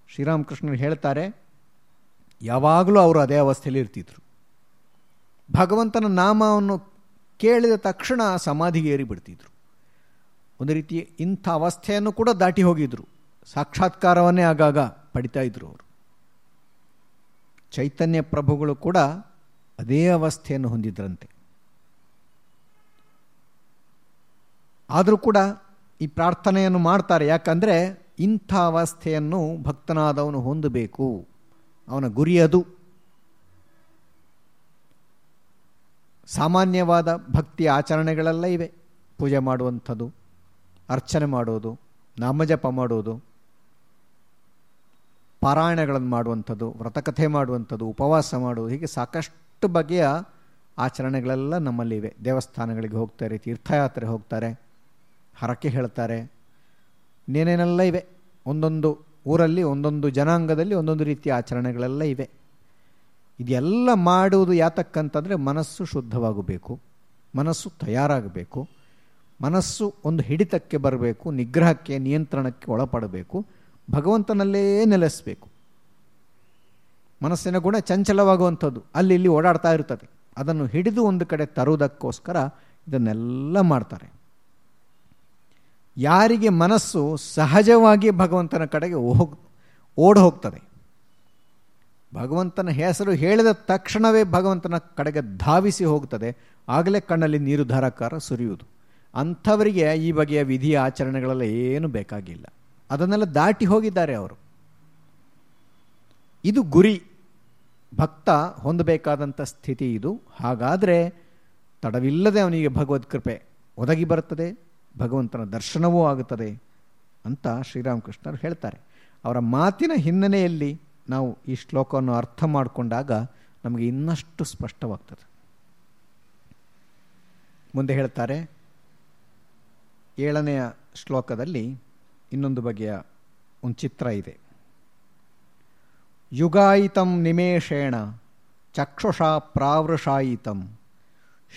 ಶ್ರೀರಾಮಕೃಷ್ಣರು ಹೇಳ್ತಾರೆ, ಯಾವಾಗಲೂ ಅವರು ಅದೇ ಅವಸ್ಥೆಯಲ್ಲಿ ಇರ್ತಿದ್ರು. ಭಗವಂತನ ನಾಮವನ್ನು ಕೇಳಿದ ತಕ್ಷಣ ಸಮಾಧಿಗೆ ಏರಿಬಿಡ್ತಿದ್ರು ಒಂದು ರೀತಿ ಇಂಥ ಅವಸ್ಥೆಯನ್ನು ಕೂಡ ದಾಟಿ ಹೋಗಿದ್ರು. ಸಾಕ್ಷಾತ್ಕಾರವನ್ನೇ ಆಗಾಗ ಪಡಿತಾ ಇದ್ರು ಅವರು. ಚೈತನ್ಯ ಪ್ರಭುಗಳು ಕೂಡ ಅದೇ ಅವಸ್ಥೆಯನ್ನು ಹೊಂದಿದ್ರಂತೆ. ಆದರೂ ಕೂಡ ಈ ಪ್ರಾರ್ಥನೆಯನ್ನು ಮಾಡ್ತಾರೆ. ಯಾಕಂದರೆ ಇಂಥ ಅವಸ್ಥೆಯನ್ನು ಭಕ್ತನಾದವನು ಹೊಂದಬೇಕು. ಅವನ ಗುರಿ ಅದು. ಸಾಮಾನ್ಯವಾದ ಭಕ್ತಿ ಆಚರಣೆಗಳೆಲ್ಲ ಇವೆ. ಪೂಜೆ ಮಾಡುವಂಥದ್ದು, ಅರ್ಚನೆ ಮಾಡೋದು, ನಾಮಜಪ ಮಾಡೋದು ಪಾರಾಯಣಗಳನ್ನು ಮಾಡುವಂಥದ್ದು, ವ್ರತಕಥೆ ಮಾಡುವಂಥದ್ದು, ಉಪವಾಸ ಮಾಡುವುದು, ಹೀಗೆ ಸಾಕಷ್ಟು ಬಗೆಯ ಆಚರಣೆಗಳೆಲ್ಲ ನಮ್ಮಲ್ಲಿವೆ ದೇವಸ್ಥಾನಗಳಿಗೆ ಹೋಗ್ತಾರೆ, ತೀರ್ಥಯಾತ್ರೆ ಹೋಗ್ತಾರೆ, ಹರಕೆ ಹೇಳ್ತಾರೆ. ಇನ್ನೇನೇನೆಲ್ಲ ಇವೆ? ಒಂದೊಂದು ಊರಲ್ಲಿ, ಒಂದೊಂದು ಜನಾಂಗದಲ್ಲಿ ಒಂದೊಂದು ರೀತಿಯ ಆಚರಣೆಗಳೆಲ್ಲ ಇವೆ. ಇದೆಲ್ಲ ಮಾಡುವುದು ಯಾತಕ್ಕಂತಂದರೆ ಮನಸ್ಸು ಶುದ್ಧವಾಗಬೇಕು, ಮನಸ್ಸು ತಯಾರಾಗಬೇಕು, ಮನಸ್ಸು ಒಂದು ಹಿಡಿತಕ್ಕೆ ಬರಬೇಕು, ನಿಗ್ರಹಕ್ಕೆ, ನಿಯಂತ್ರಣಕ್ಕೆ ಒಳಪಡಬೇಕು. ಭಗವಂತನಲ್ಲೇ ನೆಲೆಸಬೇಕು. ಮನಸ್ಸಿನ ಗುಣ ಚಂಚಲವಾಗುವಂಥದ್ದು. ಅಲ್ಲಿ ಇಲ್ಲಿ ಓಡಾಡ್ತಾ ಇರ್ತದೆ. ಅದನ್ನು ಹಿಡಿದು ಒಂದು ಕಡೆ ತರುವುದಕ್ಕೋಸ್ಕರ ಇದನ್ನೆಲ್ಲ ಮಾಡ್ತಾರೆ. ಯಾರಿಗೆ ಮನಸ್ಸು ಸಹಜವಾಗಿ ಭಗವಂತನ ಕಡೆಗೆ ಹೋಗ್ ಓಡಿ ಹೋಗ್ತದೆ ಭಗವಂತನ ಹೆಸರು ಹೇಳಿದ ತಕ್ಷಣವೇ ಭಗವಂತನ ಕಡೆಗೆ ಧಾವಿಸಿ ಹೋಗ್ತದೆ. ಆಗಲೇ ಕಣ್ಣಲ್ಲಿ ನೀರು ಧಾರಾಕಾರ ಸುರಿಯುವುದು. ಅಂಥವರಿಗೆ ಈ ಬಗೆಯ ವಿಧಿಯ ಆಚರಣೆಗಳೆಲ್ಲ ಏನು ಬೇಕಾಗಿಲ್ಲ. ಅದನ್ನೆಲ್ಲ ದಾಟಿ ಹೋಗಿದ್ದಾರೆ ಅವರು. ಇದು ಗುರಿ. ಭಕ್ತ ಹೊಂದಬೇಕಾದಂಥ ಸ್ಥಿತಿ ಇದು. ಹಾಗಾದರೆ ತಡವಿಲ್ಲದೆ ಅವನಿಗೆ ಭಗವದ್ ಕೃಪೆ ಒದಗಿ ಬರುತ್ತದೆ, ಭಗವಂತನ ದರ್ಶನವೂ ಆಗುತ್ತದೆ ಅಂತ ಶ್ರೀರಾಮಕೃಷ್ಣರು ಹೇಳ್ತಾರೆ. ಅವರ ಮಾತಿನ ಹಿನ್ನೆಲೆಯಲ್ಲಿ ನಾವು ಈ ಶ್ಲೋಕವನ್ನು ಅರ್ಥ ಮಾಡಿಕೊಂಡಾಗ ನಮಗೆ ಇನ್ನಷ್ಟು ಸ್ಪಷ್ಟವಾಗ್ತದೆ. ಮುಂದೆ ಹೇಳ್ತಾರೆ, ಏಳನೆಯ ಶ್ಲೋಕದಲ್ಲಿ ಇನ್ನೊಂದು ಬಗೆಯ ಒಂದು ಚಿತ್ರ ಇದೆ. ಯುಗಾಯಿತಂ ನಿಮೇಷೇಣ ಚಕ್ಷುಷಾ ಪ್ರಾವೃಷಾಯಿತಂ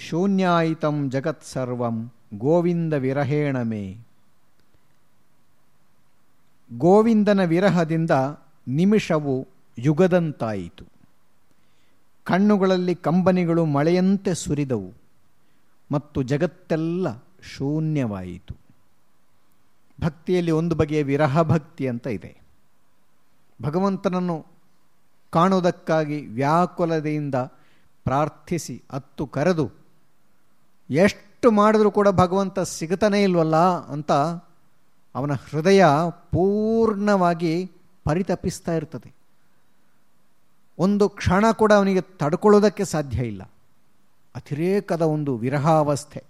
ಶೂನ್ಯಾಯಿತಂ ಜಗತ್ಸರ್ವಂ ಗೋವಿಂದ ವಿರಹೇಣ ಮೇ. ಗೋವಿಂದನ ವಿರಹದಿಂದ ನಿಮಿಷವು ಯುಗದಂತಾಯಿತು. ಕಣ್ಣುಗಳಲ್ಲಿ ಕಂಬನಿಗಳು ಮಳೆಯಂತೆ ಸುರಿದವು ಮತ್ತು ಜಗತ್ತೆಲ್ಲ ಶೂನ್ಯವಾಯಿತು. ಭಕ್ತಿಯಲ್ಲಿ ಒಂದು ಬಗೆಯ ವಿರಹ ಭಕ್ತಿ ಅಂತ ಇದೆ. ಭಗವಂತನನ್ನು ಕಾಣುವುದಕ್ಕಾಗಿ ವ್ಯಾಕುಲತೆಯಿಂದ ಪ್ರಾರ್ಥಿಸಿ, ಅತ್ತು ಕರೆದು, ಎಷ್ಟು ಮಾಡಿದ್ರೂ ಕೂಡ ಭಗವಂತ ಸಿಗತನೇ ಇಲ್ವಲ್ಲ ಅಂತ ಅವನ ಹೃದಯ ಪೂರ್ಣವಾಗಿ ಪರಿತಪಿಸ್ತಾ ಇರ್ತದೆ. ಒಂದು ಕ್ಷಣ ಕೂಡ ಅವನಿಗೆ ತಡ್ಕೊಳ್ಳೋದಕ್ಕೆ ಸಾಧ್ಯ ಇಲ್ಲ. ಅತಿರೇಕದ ಒಂದು ವಿರಹಾವಸ್ಥೆ.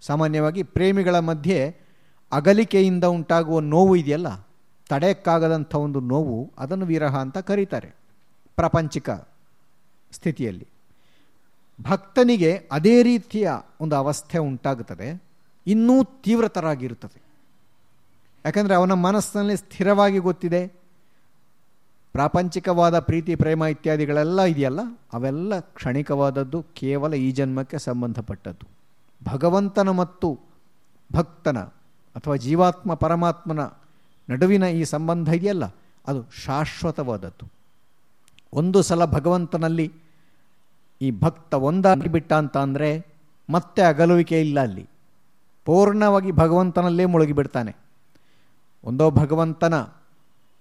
ಸಾಮಾನ್ಯವಾಗಿ ಪ್ರೇಮಿಗಳ ಮಧ್ಯೆ ಅಗಲಿಕೆಯಿಂದ ಉಂಟಾಗುವ ನೋವು ಇದೆಯಲ್ಲ? ತಡೆಯಕ್ಕಾಗದಂಥ ಒಂದು ನೋವು ಅದನ್ನು ವಿರಹ ಅಂತ ಕರೀತಾರೆ ಪ್ರಪಂಚಿಕ ಸ್ಥಿತಿಯಲ್ಲಿ. ಭಕ್ತನಿಗೆ ಅದೇ ರೀತಿಯ ಒಂದು ಅವಸ್ಥೆ ಉಂಟಾಗುತ್ತದೆ, ಇನ್ನೂ ತೀವ್ರತರಾಗಿರುತ್ತದೆ. ಯಾಕಂದರೆ ಅವನ ಮನಸ್ಸಿನಲ್ಲಿ ಸ್ಥಿರವಾಗಿ ಗೊತ್ತಿದೆ. ಪ್ರಾಪಂಚಿಕವಾದ ಪ್ರೀತಿ, ಪ್ರೇಮ ಇತ್ಯಾದಿಗಳೆಲ್ಲ ಇದೆಯಲ್ಲ? ಅವೆಲ್ಲ ಕ್ಷಣಿಕವಾದದ್ದು, ಕೇವಲ ಈ ಜನ್ಮಕ್ಕೆ ಸಂಬಂಧಪಟ್ಟದ್ದು. ಭಗವಂತನ ಮತ್ತು ಭಕ್ತನ ಅಥವಾ ಜೀವಾತ್ಮ ಪರಮಾತ್ಮನ ನಡುವಿನ ಈ ಸಂಬಂಧ ಇದೆಯಲ್ಲ, ಅದು ಶಾಶ್ವತವಾದದ್ದು. ಒಂದು ಸಲ ಭಗವಂತನಲ್ಲಿ ಈ ಭಕ್ತ ಒಂದಾಗಿಬಿಟ್ಟ ಅಂತ ಅಂದರೆ ಮತ್ತೆ ಅಗಲುವಿಕೆ ಇಲ್ಲ ಅಲ್ಲಿ. ಪೂರ್ಣವಾಗಿ ಭಗವಂತನಲ್ಲೇ ಮುಳುಗಿಬಿಡ್ತಾನೆ ಒಂದೋ ಭಗವಂತನ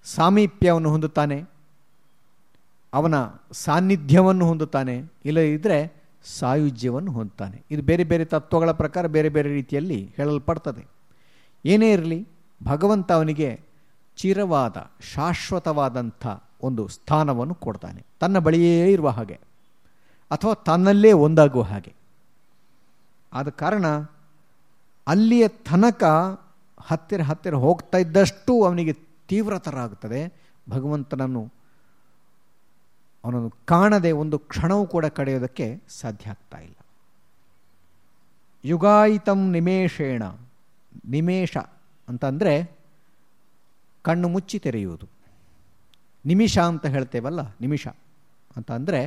ಸಾಮೀಪ್ಯವನ್ನು ಹೊಂದುತ್ತಾನೆ, ಅವನ ಸಾನ್ನಿಧ್ಯವನ್ನು ಹೊಂದುತ್ತಾನೆ ಇಲ್ಲದಿದ್ದರೆ ಸಾಯುಜ್ಯವನ್ನು ಹೊಂದುತ್ತಾನೆ. ಇದು ಬೇರೆ ಬೇರೆ ತತ್ವಗಳ ಪ್ರಕಾರ ಬೇರೆ ಬೇರೆ ರೀತಿಯಲ್ಲಿ ಹೇಳಲ್ಪಡ್ತದೆ. ಏನೇ ಇರಲಿ, ಭಗವಂತ ಅವನಿಗೆ ಚಿರವಾದ, ಶಾಶ್ವತವಾದಂಥ ಒಂದು ಸ್ಥಾನವನ್ನು ಕೊಡ್ತಾನೆ. ತನ್ನ ಬಳಿಯೇ ಇರುವ ಹಾಗೆ, ಅಥವಾ ತನ್ನಲ್ಲೇ ಒಂದಾಗುವ ಹಾಗೆ. ಆದ ಕಾರಣ ಅಲ್ಲಿಯ ತನಕ ಹತ್ತಿರ ಹತ್ತಿರ ಹೋಗ್ತಾ ಇದ್ದಷ್ಟು ಅವನಿಗೆ ತೀವ್ರತರ ಆಗ್ತದೆ ಭಗವಂತನನ್ನು ಅವನನ್ನು ಕಾಣದೆ ಒಂದು ಕ್ಷಣವೂ ಕೂಡ ಕಳೆಯೋದಕ್ಕೆ ಸಾಧ್ಯ ಆಗ್ತಾ ಇಲ್ಲ. ಯುಗಾಯಿತಂ ನಿಮೇಷೇಣ. ನಿಮೇಷ ಅಂತಂದರೆ ಕಣ್ಣು ಮುಚ್ಚಿ ತೆರೆಯುವುದು. ನಿಮಿಷ ಅಂತ ಹೇಳ್ತೇವಲ್ಲ, ನಿಮಿಷ. ಅಂತ ಅಂದರೆ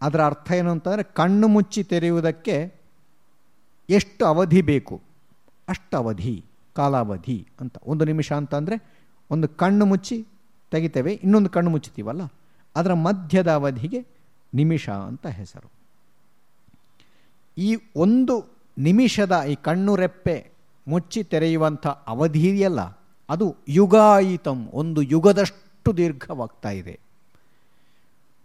ಅದರ ಅರ್ಥ ಏನು ಅಂತಂದರೆ ಕಣ್ಣು ಮುಚ್ಚಿ ತೆರೆಯುವುದಕ್ಕೆ ಎಷ್ಟು ಅವಧಿ ಬೇಕು? ಅಷ್ಟು ಅವಧಿ ಕಾಲಾವಧಿ ಅಂತ. ಒಂದು ನಿಮಿಷ ಅಂತಂದರೆ ಒಂದು ಕಣ್ಣು ಮುಚ್ಚಿ ತೆಗಿತೇವೆ, ಇನ್ನೊಂದು ಕಣ್ಣು ಮುಚ್ಚುತ್ತೀವಲ್ಲ, ಅದರ ಮಧ್ಯದ ಅವಧಿಗೆ ನಿಮಿಷ ಅಂತ ಹೆಸರು. ಈ ಒಂದು ನಿಮಿಷದ ಈ ಕಣ್ಣು ರೆಪ್ಪೆ ಮುಚ್ಚಿ ತೆರೆಯುವಂಥ ಅವಧಿ ಇದೆಯಲ್ಲ, ಅದು ಯುಗಾಯಿತಂ, ಒಂದು ಯುಗದಷ್ಟು ದೀರ್ಘವಾಗ್ತಾ ಇದೆ.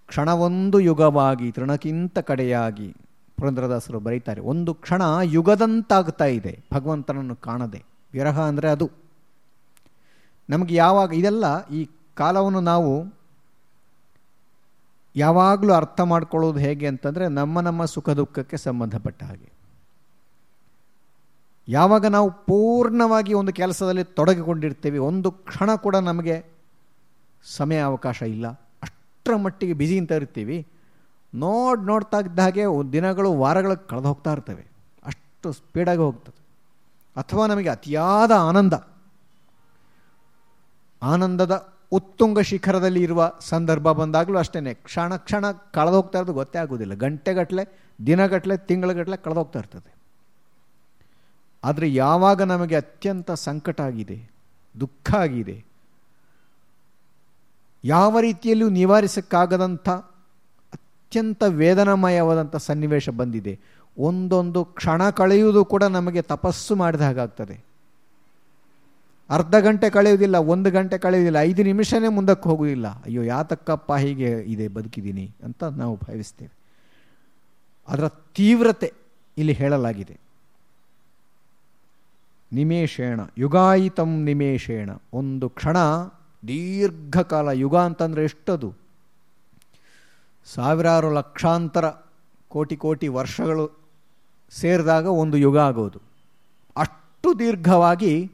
ಕ್ಷಣವೊಂದು ಯುಗವಾಗಿ, ತೃಣಕ್ಕಿಂತ ಕಡೆಯಾಗಿ ಪುರಂದ್ರದಾಸರು ಬರೀತಾರೆ. ಒಂದು ಕ್ಷಣ ಯುಗದಂತಾಗ್ತಾ ಇದೆ, ಭಗವಂತನನ್ನು ಕಾಣದೆ. ವಿರಹ ಅಂದರೆ ಅದು. ನಮಗೆ ಯಾವಾಗ, ಇದೆಲ್ಲ ಈ ಕಾಲವನ್ನು ನಾವು ಯಾವಾಗಲೂ ಅರ್ಥ ಮಾಡ್ಕೊಳ್ಳೋದು ಹೇಗೆ ಅಂತಂದರೆ ನಮ್ಮ ನಮ್ಮ ಸುಖ ದುಃಖಕ್ಕೆ ಸಂಬಂಧಪಟ್ಟ ಹಾಗೆ. ಯಾವಾಗ ನಾವು ಪೂರ್ಣವಾಗಿ ಒಂದು ಕೆಲಸದಲ್ಲಿ ತೊಡಗಿಕೊಂಡಿರ್ತೀವಿ, ಒಂದು ಕ್ಷಣ ಕೂಡ ನಮಗೆ ಸಮಯ ಅವಕಾಶ ಇಲ್ಲ. ಅಷ್ಟರ ಮಟ್ಟಿಗೆ ಬ್ಯುಸಿ ಅಂತ ಇರ್ತೀವಿ. ನೋಡಿ ನೋಡ್ತಾ ಇದ್ದ ಹಾಗೆ ದಿನಗಳು, ವಾರಗಳು ಕಳೆದು ಹೋಗ್ತಾ ಇರ್ತವೆ. ಅಷ್ಟು ಸ್ಪೀಡಾಗಿ ಹೋಗ್ತದೆ. ಅಥವಾ ನಮಗೆ ಅತಿಯಾದ ಆನಂದ. ಆನಂದದ ಉತ್ತುಂಗ ಶಿಖರದಲ್ಲಿ ಇರುವ ಸಂದರ್ಭ ಬಂದಾಗಲೂ ಅಷ್ಟೇ ಕ್ಷಣ ಕ್ಷಣ ಕಳೆದು ಹೋಗ್ತಾ ಇರೋದು ಗೊತ್ತೇ ಆಗೋದಿಲ್ಲ. ಗಂಟೆಗಟ್ಟಲೆ ದಿನಗಟ್ಟಲೆ ತಿಂಗಳಗಟ್ಟಲೆ ಕಳೆದು ಹೋಗ್ತಾ ಇರ್ತದೆ. ಆದರೆ ಯಾವಾಗ ನಮಗೆ ಅತ್ಯಂತ ಸಂಕಟ ಆಗಿದೆ, ದುಃಖ ಆಗಿದೆ, ಯಾವ ರೀತಿಯಲ್ಲೂ ನಿವಾರಿಸಕ್ಕಾಗದಂಥ ಅತ್ಯಂತ ವೇದನಾಮಯವಾದಂಥ ಸನ್ನಿವೇಶ ಬಂದಿದೆ. ಒಂದೊಂದು ಕ್ಷಣ ಕಳೆಯುವುದು ಕೂಡ ನಮಗೆ ತಪಸ್ಸು ಮಾಡಿದ ಹಾಗಾಗ್ತದೆ. ಅರ್ಧ ಗಂಟೆ ಕಳೆಯುವುದಿಲ್ಲ, ಒಂದು ಗಂಟೆ ಕಳೆಯುವುದಿಲ್ಲ, ಐದು ನಿಮಿಷನೇ ಮುಂದಕ್ಕೆ ಹೋಗುವುದಿಲ್ಲ. ಅಯ್ಯೋ, ಯಾತಕ್ಕಪ್ಪ, ಹೀಗೆ ಇದೆ, ಬದುಕಿದ್ದೀನಿ ಅಂತ ನಾವು ಭಾವಿಸ್ತೇವೆ. ಅದರ ತೀವ್ರತೆ ಇಲ್ಲಿ ಹೇಳಲಾಗಿದೆ. ನಿಮೇಷೇಣ, ಯುಗಾಯಿತಂ ನಿಮೇಷೇಣ. ಒಂದು ಕ್ಷಣ, ದೀರ್ಘಕಾಲ, ಯುಗ ಅಂತಂದರೆ ಎಷ್ಟದು? ಸಾವಿರಾರು ಲಕ್ಷಾಂತರ ಕೋಟಿ ಕೋಟಿ ವರ್ಷಗಳು ಸೇರಿದಾಗ ಒಂದು ಯುಗ ಆಗೋದು. ಅಷ್ಟು ದೀರ್ಘವಾಗಿ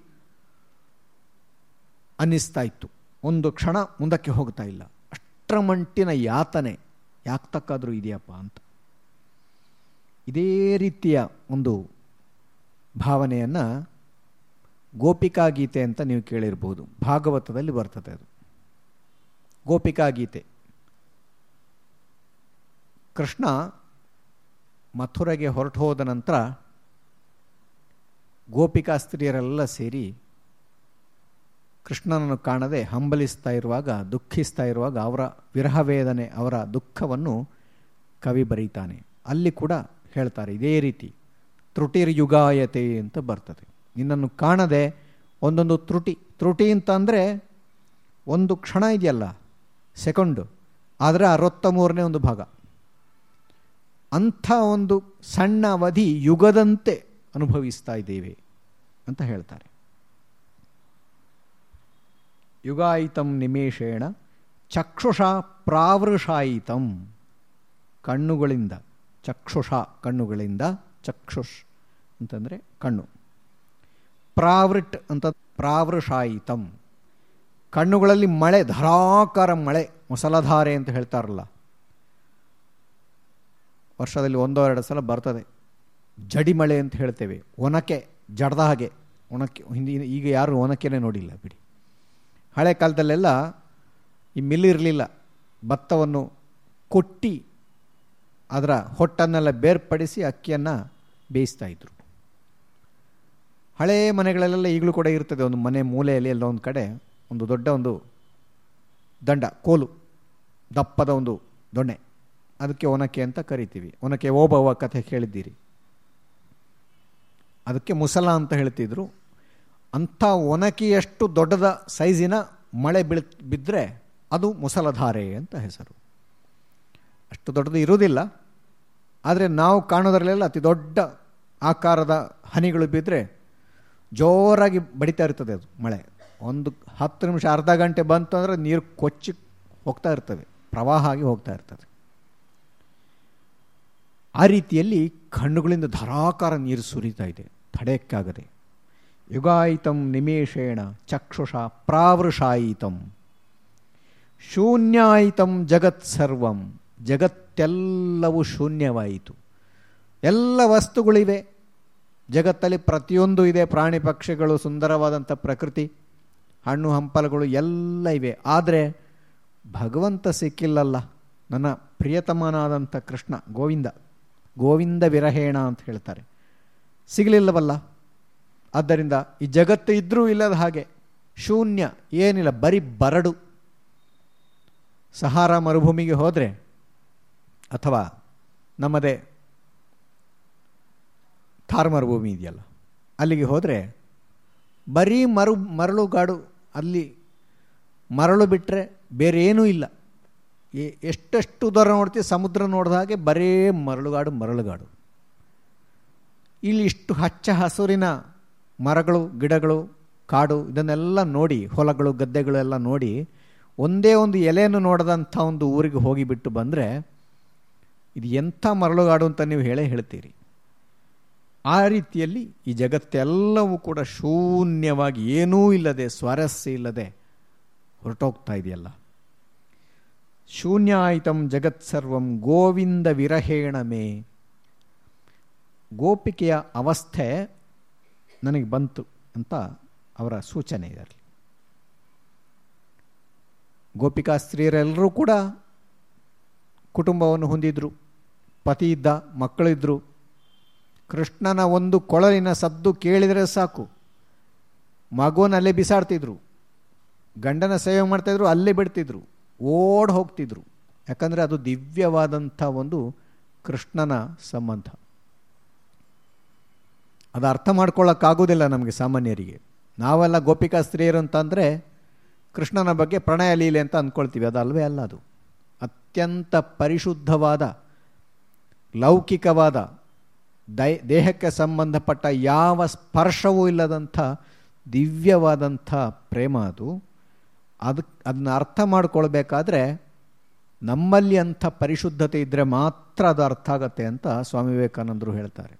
ಅನ್ನಿಸ್ತಾ ಇತ್ತು. ಒಂದು ಕ್ಷಣ ಮುಂದಕ್ಕೆ ಹೋಗ್ತಾ ಇಲ್ಲ. ಅಷ್ಟರ ಮಂಟಿನ ಯಾತನೆ, ಯಾಕ್ತಕ್ಕಾದರೂ ಇದೆಯಪ್ಪ ಅಂತ. ಇದೇ ರೀತಿಯ ಒಂದು ಭಾವನೆಯನ್ನು ಗೋಪಿಕಾ ಗೀತೆ ಅಂತ ನೀವು ಕೇಳಿರ್ಬೋದು. ಭಾಗವತದಲ್ಲಿ ಬರ್ತದೆ ಅದು. ಗೋಪಿಕಾ ಗೀತೆ. ಕೃಷ್ಣ ಮಥುರೆಗೆ ಹೊರಟು ಹೋದ ನಂತರ ಗೋಪಿಕಾ ಸ್ತ್ರೀಯರೆಲ್ಲ ಸೇರಿ ಕೃಷ್ಣನನ್ನು ಕಾಣದೆ ಹಂಬಲಿಸ್ತಾ ಇರುವಾಗ, ದುಃಖಿಸ್ತಾ ಇರುವಾಗ ಅವರ ವಿರಹ ವೇದನೆ ಅವರ ದುಃಖವನ್ನು ಕವಿ ಬರೀತಾನೆ. ಅಲ್ಲಿ ಕೂಡ ಹೇಳ್ತಾರೆ, ಇದೇ ರೀತಿ ತ್ರುಟಿರ್ಯುಗಾಯತೆ ಅಂತ ಬರ್ತದೆ. ನಿನ್ನನ್ನು ಕಾಣದೆ ಒಂದೊಂದು ತ್ರುಟಿ ತ್ರುಟಿ ಅಂತ ಅಂದರೆ ಒಂದು ಕ್ಷಣ ಇದೆಯಲ್ಲ ಸೆಕೆಂಡು ಆದರೆ ಅರವತ್ತ ಮೂರನೇ ಒಂದು ಭಾಗ. ಅಂಥ ಒಂದು ಸಣ್ಣ ಅವಧಿ ಯುಗದಂತೆ ಅನುಭವಿಸ್ತಾ ಇದ್ದೇವೆ ಅಂತ ಹೇಳ್ತಾರೆ. ಯುಗಾಯಿತಂ ನಿಮೇಷೇಣ ಚಕ್ಷುಷ ಪ್ರಾವೃಷಾಯಿತಂ. ಕಣ್ಣುಗಳಿಂದ, ಚಕ್ಷುಷ ಕಣ್ಣುಗಳಿಂದ ಚಕ್ಷುಷ್ ಅಂತಂದರೆ ಕಣ್ಣು. ಪ್ರಾವೃಟ್ ಅಂತ ಪ್ರಾವೃಷಾಯಿತಂ. ಕಣ್ಣುಗಳಲ್ಲಿ ಮಳೆ, ಧಾರಾಕಾರ ಮಳೆ, ಮುಸಲಧಾರೆ ಅಂತ ಹೇಳ್ತಾರಲ್ಲ. ವರ್ಷದಲ್ಲಿ ಒಂದೋ ಎರಡು ಸಲ ಬರ್ತದೆ. ಜಡಿ ಮಳೆ ಅಂತ ಹೇಳ್ತೇವೆ. ಒನಕೆ, ಜಡದ ಹಾಗೆ. ಒಣಕೆ ಹಿಂದಿನ ಈಗ ಯಾರು ಒನಕೆನೇ ನೋಡಿಲ್ಲ, ಬಿಡಿ. ಹಳೆ ಕಾಲದಲ್ಲೆಲ್ಲ ಈ ಮಿಲ್ ಇರಲಿಲ್ಲ. ಭತ್ತವನ್ನು ಕೊಟ್ಟಿ ಅದರ ಹೊಟ್ಟನ್ನೆಲ್ಲ ಬೇರ್ಪಡಿಸಿ ಅಕ್ಕಿಯನ್ನು ಬೇಯಿಸ್ತಾ ಇದ್ರು. ಹಳೇ ಮನೆಗಳಲ್ಲೆಲ್ಲ ಈಗಲೂ ಕೂಡ ಇರ್ತದೆ ಒಂದು ಮನೆ ಮೂಲೆಯಲ್ಲಿ ಎಲ್ಲ ಒಂದು ಕಡೆ ಒಂದು ದೊಡ್ಡ ಒಂದು ದಂಡ, ಕೋಲು, ದಪ್ಪದ ಒಂದು ದೊಣ್ಣೆ. ಅದಕ್ಕೆ ಒನಕೆ ಅಂತ ಕರಿತೀವಿ. ಒನಕೆ ಓಬವ್ವ ಕಥೆ ಕೇಳಿದ್ದೀರಿ ಅದಕ್ಕೆ ಮುಸಲ ಅಂತ ಹೇಳ್ತಿದ್ರು. ಅಂಥ ಒನಕೆಯಷ್ಟು ದೊಡ್ಡದ ಸೈಜಿನ ಮಳೆ ಬೀಳ್ ಬಿದ್ದರೆ ಅದು ಮುಸಲಧಾರೆ ಅಂತ ಹೆಸರು. ಅಷ್ಟು ದೊಡ್ಡದು ಇರುವುದಿಲ್ಲ. ಆದರೆ ನಾವು ಕಾಣೋದರಲ್ಲೆಲ್ಲ ಅತಿ ದೊಡ್ಡ ಆಕಾರದ ಹನಿಗಳು ಬಿದ್ದರೆ ಜೋರಾಗಿ ಬಡಿತಾ ಇರ್ತದೆ ಅದು ಮಳೆ. ಒಂದು ಹತ್ತು ನಿಮಿಷ, ಅರ್ಧ ಗಂಟೆ ಬಂತು ಅಂದರೆ ನೀರು ಕೊಚ್ಚಿ ಹೋಗ್ತಾ ಇರ್ತವೆ ಪ್ರವಾಹ ಆಗಿ ಹೋಗ್ತಾ ಇರ್ತದೆ. ಆ ರೀತಿಯಲ್ಲಿ ಕಣ್ಣುಗಳಿಂದ ಧಾರಾಕಾರ ನೀರು ಸುರಿತಾ ಇದೆ, ತಡೆಯಕ್ಕಾಗದೆ. ಯುಗಾಯಿತಂ ನಿಮೇಷೇಣ ಚಕ್ಷುಷ ಪ್ರಾವೃಷಾಯಿತಂ. ಶೂನ್ಯಾಯಿತಂ ಜಗತ್ ಸರ್ವಂ, ಜಗತ್ತೆಲ್ಲವೂ ಶೂನ್ಯವಾಯಿತು. ಎಲ್ಲ ವಸ್ತುಗಳಿವೆ ಜಗತ್ತಲ್ಲಿ ಪ್ರತಿಯೊಂದು ಇದೆ ಪ್ರಾಣಿ ಪಕ್ಷಿಗಳು, ಸುಂದರವಾದಂಥ ಪ್ರಕೃತಿ, ಹಣ್ಣು, ಹಂಪಲುಗಳು ಎಲ್ಲ ಇವೆ. ಆದರೆ ಭಗವಂತ ಸಿಕ್ಕಿಲ್ಲಲ್ಲ. ನನ್ನ ಪ್ರಿಯತಮನಾದಂಥ ಕೃಷ್ಣ, ಗೋವಿಂದ ಗೋವಿಂದ ವಿರಹೇಣ ಅಂತ ಹೇಳ್ತಾರೆ. ಸಿಗಲಿಲ್ಲವಲ್ಲ? ಆದ್ದರಿಂದ ಈ ಜಗತ್ತು ಇದ್ದರೂ ಇಲ್ಲದ ಹಾಗೆ ಶೂನ್ಯ ಏನಿಲ್ಲ, ಬರೀ ಬರಡು. ಸಹಾರ ಮರುಭೂಮಿಗೆ ಹೋದರೆ ಅಥವಾ ನಮ್ಮದೇ ಥಾರ್ ಮರುಭೂಮಿ ಇದೆಯಲ್ಲ? ಅಲ್ಲಿಗೆ ಹೋದರೆ ಬರೀ ಮರು, ಮರಳುಗಾಡು ಅಲ್ಲಿ ಮರಳು ಬಿಟ್ಟರೆ ಬೇರೆ ಏನೂ ಇಲ್ಲ. ಎಷ್ಟೆಷ್ಟು ದೂರ ನೋಡ್ತೀವಿ ಸಮುದ್ರ ನೋಡಿದ ಹಾಗೆ ಬರೇ ಮರಳುಗಾಡು ಮರಳುಗಾಡು. ಇಲ್ಲಿ ಇಷ್ಟು ಹಚ್ಚ ಹಸುರಿನ ಮರಗಳು, ಗಿಡಗಳು, ಕಾಡು, ಇದನ್ನೆಲ್ಲ ನೋಡಿ, ಹೊಲಗಳು, ಗದ್ದೆಗಳು ಎಲ್ಲ ನೋಡಿ ಒಂದೇ ಒಂದು ಎಲೆಯನ್ನು ನೋಡಿದಂಥ ಒಂದು ಊರಿಗೆ ಹೋಗಿಬಿಟ್ಟು ಬಂದರೆ ಇದು ಎಂಥ ಮರಳುಗಾಡು ಅಂತ ನೀವು ಹೇಳೇ ಹೇಳ್ತೀರಿ. ಆ ರೀತಿಯಲ್ಲಿ ಈ ಜಗತ್ತೆಲ್ಲವೂ ಕೂಡ ಶೂನ್ಯವಾಗಿ ಏನೂ ಇಲ್ಲದೆ ಸ್ವಾರಸ್ಯ ಇಲ್ಲದೆ ಹೊರಟೋಗ್ತಾ ಇದೆಯಲ್ಲ. ಶೂನ್ಯ ಆಯಿತಂ ಜಗತ್ಸರ್ವಂ ಗೋವಿಂದ ವಿರಹೇಣ ಮೇ. ಗೋಪಿಕೆಯ ಅವಸ್ಥೆ ನನಗೆ ಬಂತು ಅಂತ ಅವರ ಸೂಚನೆ ಇದರಲ್ಲಿ. ಗೋಪಿಕಾ ಸ್ತ್ರೀಯರೆಲ್ಲರೂ ಕೂಡ ಕುಟುಂಬವನ್ನು ಹೊಂದಿದ್ರು, ಪತಿ ಇದ್ದ, ಮಕ್ಕಳಿದ್ರು ಕೃಷ್ಣನ ಒಂದು ಕೊಳಲಿನ ಸದ್ದು ಕೇಳಿದರೆ ಸಾಕು. ಮಗುವನ್ನು ಅಲ್ಲೇ ಬಿಸಾಡ್ತಿದ್ರು. ಗಂಡನ ಸೇವೆ ಮಾಡ್ತಾಯಿದ್ರು ಅಲ್ಲೇ ಬಿಡ್ತಿದ್ರು. ಓಡ್ ಹೋಗ್ತಿದ್ರು. ಯಾಕಂದರೆ ಅದು ದಿವ್ಯವಾದಂಥ ಒಂದು ಕೃಷ್ಣನ ಸಂಬಂಧ. ಅದು ಅರ್ಥ ಮಾಡ್ಕೊಳ್ಳೋಕ್ಕಾಗೋದಿಲ್ಲ ನಮಗೆ ಸಾಮಾನ್ಯರಿಗೆ. ನಾವೆಲ್ಲ ಗೋಪಿಕಾ ಸ್ತ್ರೀಯರು ಅಂತಂದರೆ ಕೃಷ್ಣನ ಬಗ್ಗೆ ಪ್ರಣಯ ಲೀಲೆ ಅಂತ ಅಂದ್ಕೊಳ್ತೀವಿ ಅದು ಅಲ್ವೇ ಅಲ್ಲ ಅದು. ಅತ್ಯಂತ ಪರಿಶುದ್ಧವಾದ, ಲೌಕಿಕವಾದ ದೈ, ದೇಹಕ್ಕೆ ಸಂಬಂಧಪಟ್ಟ ಯಾವ ಸ್ಪರ್ಶವೂ ಇಲ್ಲದಂಥ ದಿವ್ಯವಾದಂಥ ಪ್ರೇಮ ಅದು. ಅದಕ್ಕೆ ಅದನ್ನ ಅರ್ಥ ಮಾಡ್ಕೊಳ್ಬೇಕಾದ್ರೆ ನಮ್ಮಲ್ಲಿ ಅಂಥ ಪರಿಶುದ್ಧತೆ ಇದ್ದರೆ ಮಾತ್ರ ಅದು ಅರ್ಥ ಆಗತ್ತೆ ಅಂತ ಸ್ವಾಮಿ ವಿವೇಕಾನಂದರು ಹೇಳ್ತಾರೆ.